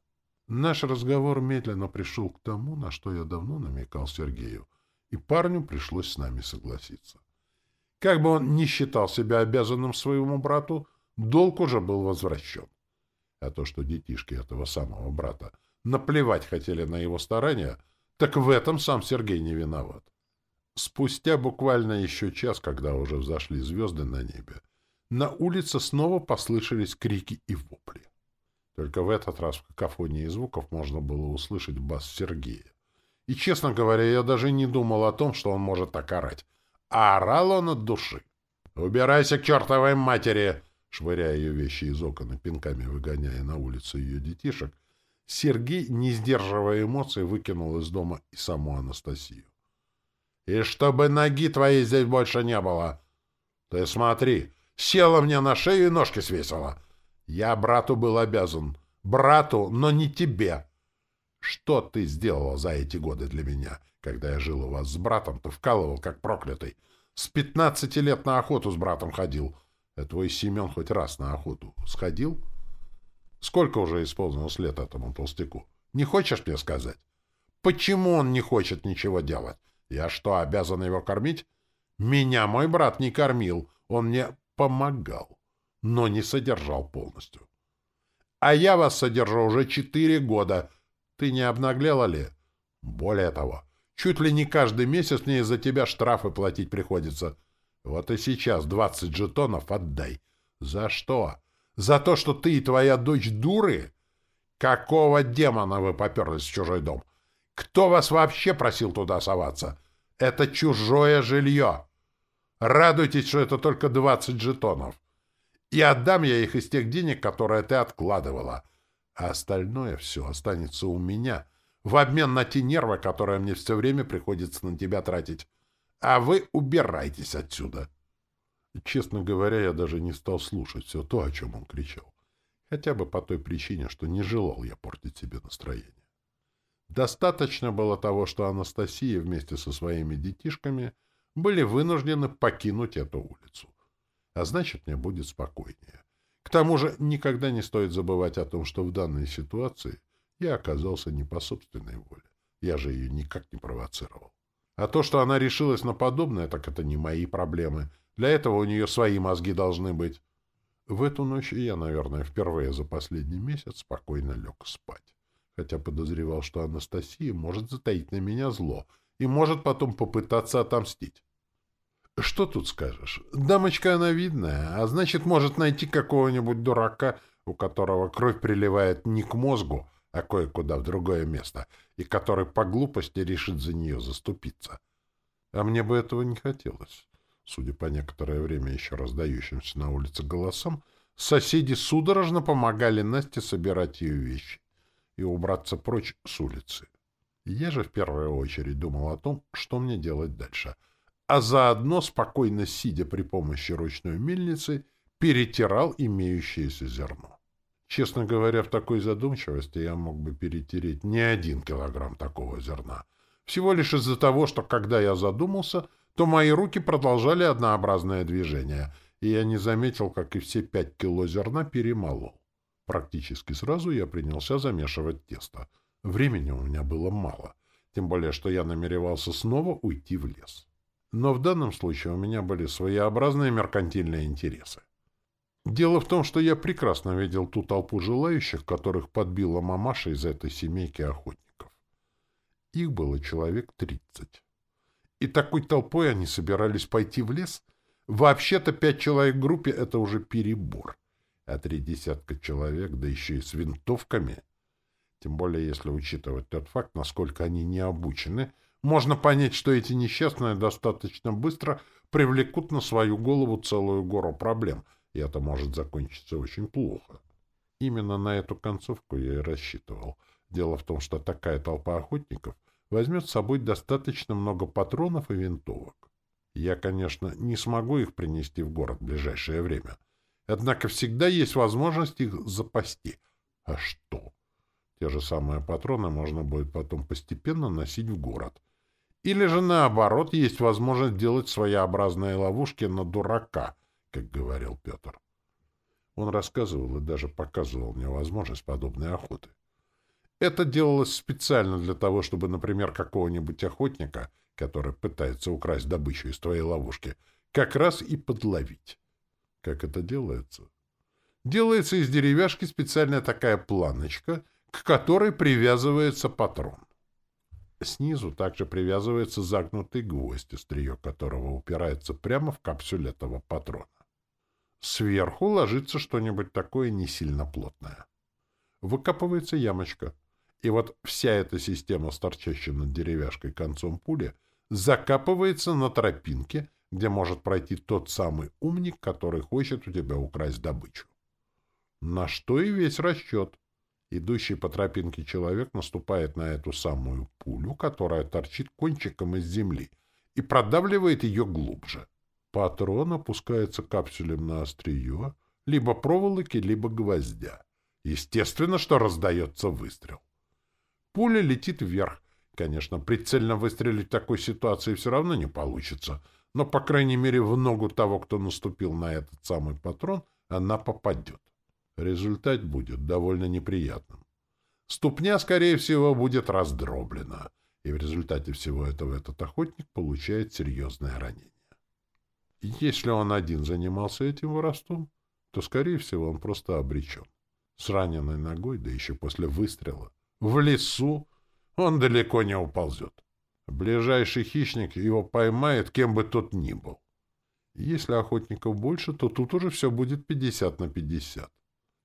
Наш разговор медленно пришел к тому, на что я давно намекал Сергею, и парню пришлось с нами согласиться. Как бы он ни считал себя обязанным своему брату, долг уже был возвращен. А то, что детишки этого самого брата наплевать хотели на его старания, так в этом сам Сергей не виноват. Спустя буквально еще час, когда уже взошли звезды на небе, на улице снова послышались крики и вопли. Только в этот раз в какофонии звуков можно было услышать бас Сергея. И, честно говоря, я даже не думал о том, что он может так орать. А орал он от души. «Убирайся к чертовой матери!» Швыряя ее вещи из окон и пинками выгоняя на улицу ее детишек, Сергей, не сдерживая эмоций, выкинул из дома и саму Анастасию. И чтобы ноги твоей здесь больше не было. Ты смотри, села мне на шею и ножки свесила. Я брату был обязан. Брату, но не тебе. Что ты сделала за эти годы для меня? Когда я жил у вас с братом, ты вкалывал, как проклятый. С пятнадцати лет на охоту с братом ходил. А твой Семен хоть раз на охоту сходил? Сколько уже исполнилось лет этому толстяку? Не хочешь мне сказать? Почему он не хочет ничего делать? Я что, обязан его кормить? Меня мой брат не кормил, он мне помогал, но не содержал полностью. А я вас содержу уже четыре года. Ты не обнаглела ли? Более того, чуть ли не каждый месяц мне из-за тебя штрафы платить приходится. Вот и сейчас двадцать жетонов отдай. За что? За то, что ты и твоя дочь дуры? Какого демона вы поперлись в чужой дом? Кто вас вообще просил туда соваться? Это чужое жилье. Радуйтесь, что это только двадцать жетонов. И отдам я их из тех денег, которые ты откладывала. А остальное все останется у меня в обмен на те нервы, которые мне все время приходится на тебя тратить. А вы убирайтесь отсюда. Честно говоря, я даже не стал слушать все то, о чем он кричал. Хотя бы по той причине, что не желал я портить себе настроение. Достаточно было того, что Анастасия вместе со своими детишками были вынуждены покинуть эту улицу. А значит, мне будет спокойнее. К тому же никогда не стоит забывать о том, что в данной ситуации я оказался не по собственной воле. Я же ее никак не провоцировал. А то, что она решилась на подобное, так это не мои проблемы. Для этого у нее свои мозги должны быть. В эту ночь я, наверное, впервые за последний месяц спокойно лег спать хотя подозревал, что Анастасия может затаить на меня зло и может потом попытаться отомстить. Что тут скажешь? Дамочка она видная, а значит, может найти какого-нибудь дурака, у которого кровь приливает не к мозгу, а кое-куда в другое место, и который по глупости решит за нее заступиться. А мне бы этого не хотелось. Судя по некоторое время еще раздающимся на улице голосам, соседи судорожно помогали Насте собирать ее вещи и убраться прочь с улицы. Я же в первую очередь думал о том, что мне делать дальше, а заодно, спокойно сидя при помощи ручной мельницы, перетирал имеющееся зерно. Честно говоря, в такой задумчивости я мог бы перетереть не один килограмм такого зерна. Всего лишь из-за того, что когда я задумался, то мои руки продолжали однообразное движение, и я не заметил, как и все пять кило зерна перемолол. Практически сразу я принялся замешивать тесто. Времени у меня было мало, тем более, что я намеревался снова уйти в лес. Но в данном случае у меня были своеобразные меркантильные интересы. Дело в том, что я прекрасно видел ту толпу желающих, которых подбила мамаша из этой семейки охотников. Их было человек тридцать. И такой толпой они собирались пойти в лес. Вообще-то пять человек в группе — это уже перебор а три десятка человек, да еще и с винтовками. Тем более, если учитывать тот факт, насколько они не обучены, можно понять, что эти несчастные достаточно быстро привлекут на свою голову целую гору проблем, и это может закончиться очень плохо. Именно на эту концовку я и рассчитывал. Дело в том, что такая толпа охотников возьмет с собой достаточно много патронов и винтовок. Я, конечно, не смогу их принести в город в ближайшее время — Однако всегда есть возможность их запасти. А что? Те же самые патроны можно будет потом постепенно носить в город. Или же наоборот, есть возможность делать своеобразные ловушки на дурака, как говорил Петр. Он рассказывал и даже показывал мне возможность подобной охоты. Это делалось специально для того, чтобы, например, какого-нибудь охотника, который пытается украсть добычу из твоей ловушки, как раз и подловить. Как это делается? Делается из деревяшки специальная такая планочка, к которой привязывается патрон. Снизу также привязывается загнутый гвоздь, острие которого упирается прямо в капсюль этого патрона. Сверху ложится что-нибудь такое не сильно плотное. Выкапывается ямочка. И вот вся эта система с торчащим над деревяшкой концом пули закапывается на тропинке, где может пройти тот самый умник, который хочет у тебя украсть добычу. На что и весь расчет. Идущий по тропинке человек наступает на эту самую пулю, которая торчит кончиком из земли, и продавливает ее глубже. Патрон опускается капсулем на острие, либо проволоки, либо гвоздя. Естественно, что раздается выстрел. Пуля летит вверх. Конечно, прицельно выстрелить в такой ситуации все равно не получится, но, по крайней мере, в ногу того, кто наступил на этот самый патрон, она попадет. Результат будет довольно неприятным. Ступня, скорее всего, будет раздроблена, и в результате всего этого этот охотник получает серьезное ранение. Если он один занимался этим воровством, то, скорее всего, он просто обречен. С раненой ногой, да еще после выстрела, в лесу он далеко не уползет. Ближайший хищник его поймает, кем бы тот ни был. Если охотников больше, то тут уже все будет 50 на 50.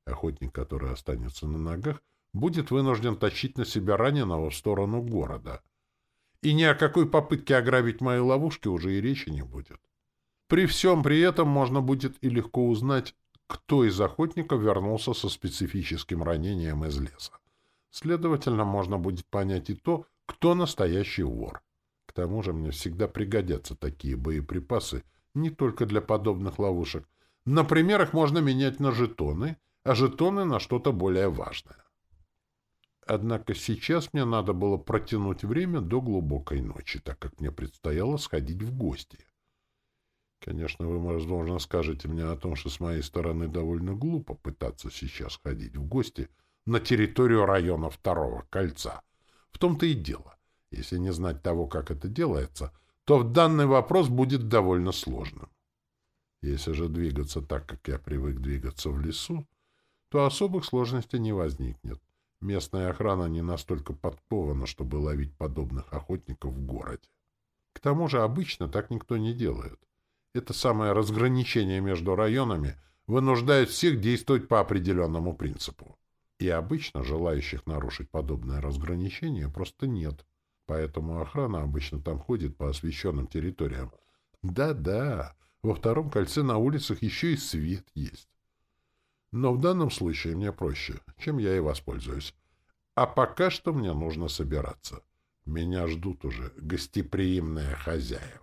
Охотник, который останется на ногах, будет вынужден тащить на себя раненого в сторону города. И ни о какой попытке ограбить мои ловушки уже и речи не будет. При всем при этом можно будет и легко узнать, кто из охотников вернулся со специфическим ранением из леса. Следовательно, можно будет понять и то, кто настоящий вор. К тому же мне всегда пригодятся такие боеприпасы не только для подобных ловушек. Например, их можно менять на жетоны — а жетоны на что-то более важное. Однако сейчас мне надо было протянуть время до глубокой ночи, так как мне предстояло сходить в гости. Конечно, вы, возможно, скажете мне о том, что с моей стороны довольно глупо пытаться сейчас ходить в гости на территорию района Второго Кольца. В том-то и дело. Если не знать того, как это делается, то в данный вопрос будет довольно сложным. Если же двигаться так, как я привык двигаться в лесу, то особых сложностей не возникнет. Местная охрана не настолько подкована, чтобы ловить подобных охотников в городе. К тому же обычно так никто не делает. Это самое разграничение между районами вынуждает всех действовать по определенному принципу. И обычно желающих нарушить подобное разграничение просто нет. Поэтому охрана обычно там ходит по освещенным территориям. Да-да, во втором кольце на улицах еще и свет есть. Но в данном случае мне проще, чем я и воспользуюсь. А пока что мне нужно собираться. Меня ждут уже гостеприимные хозяева.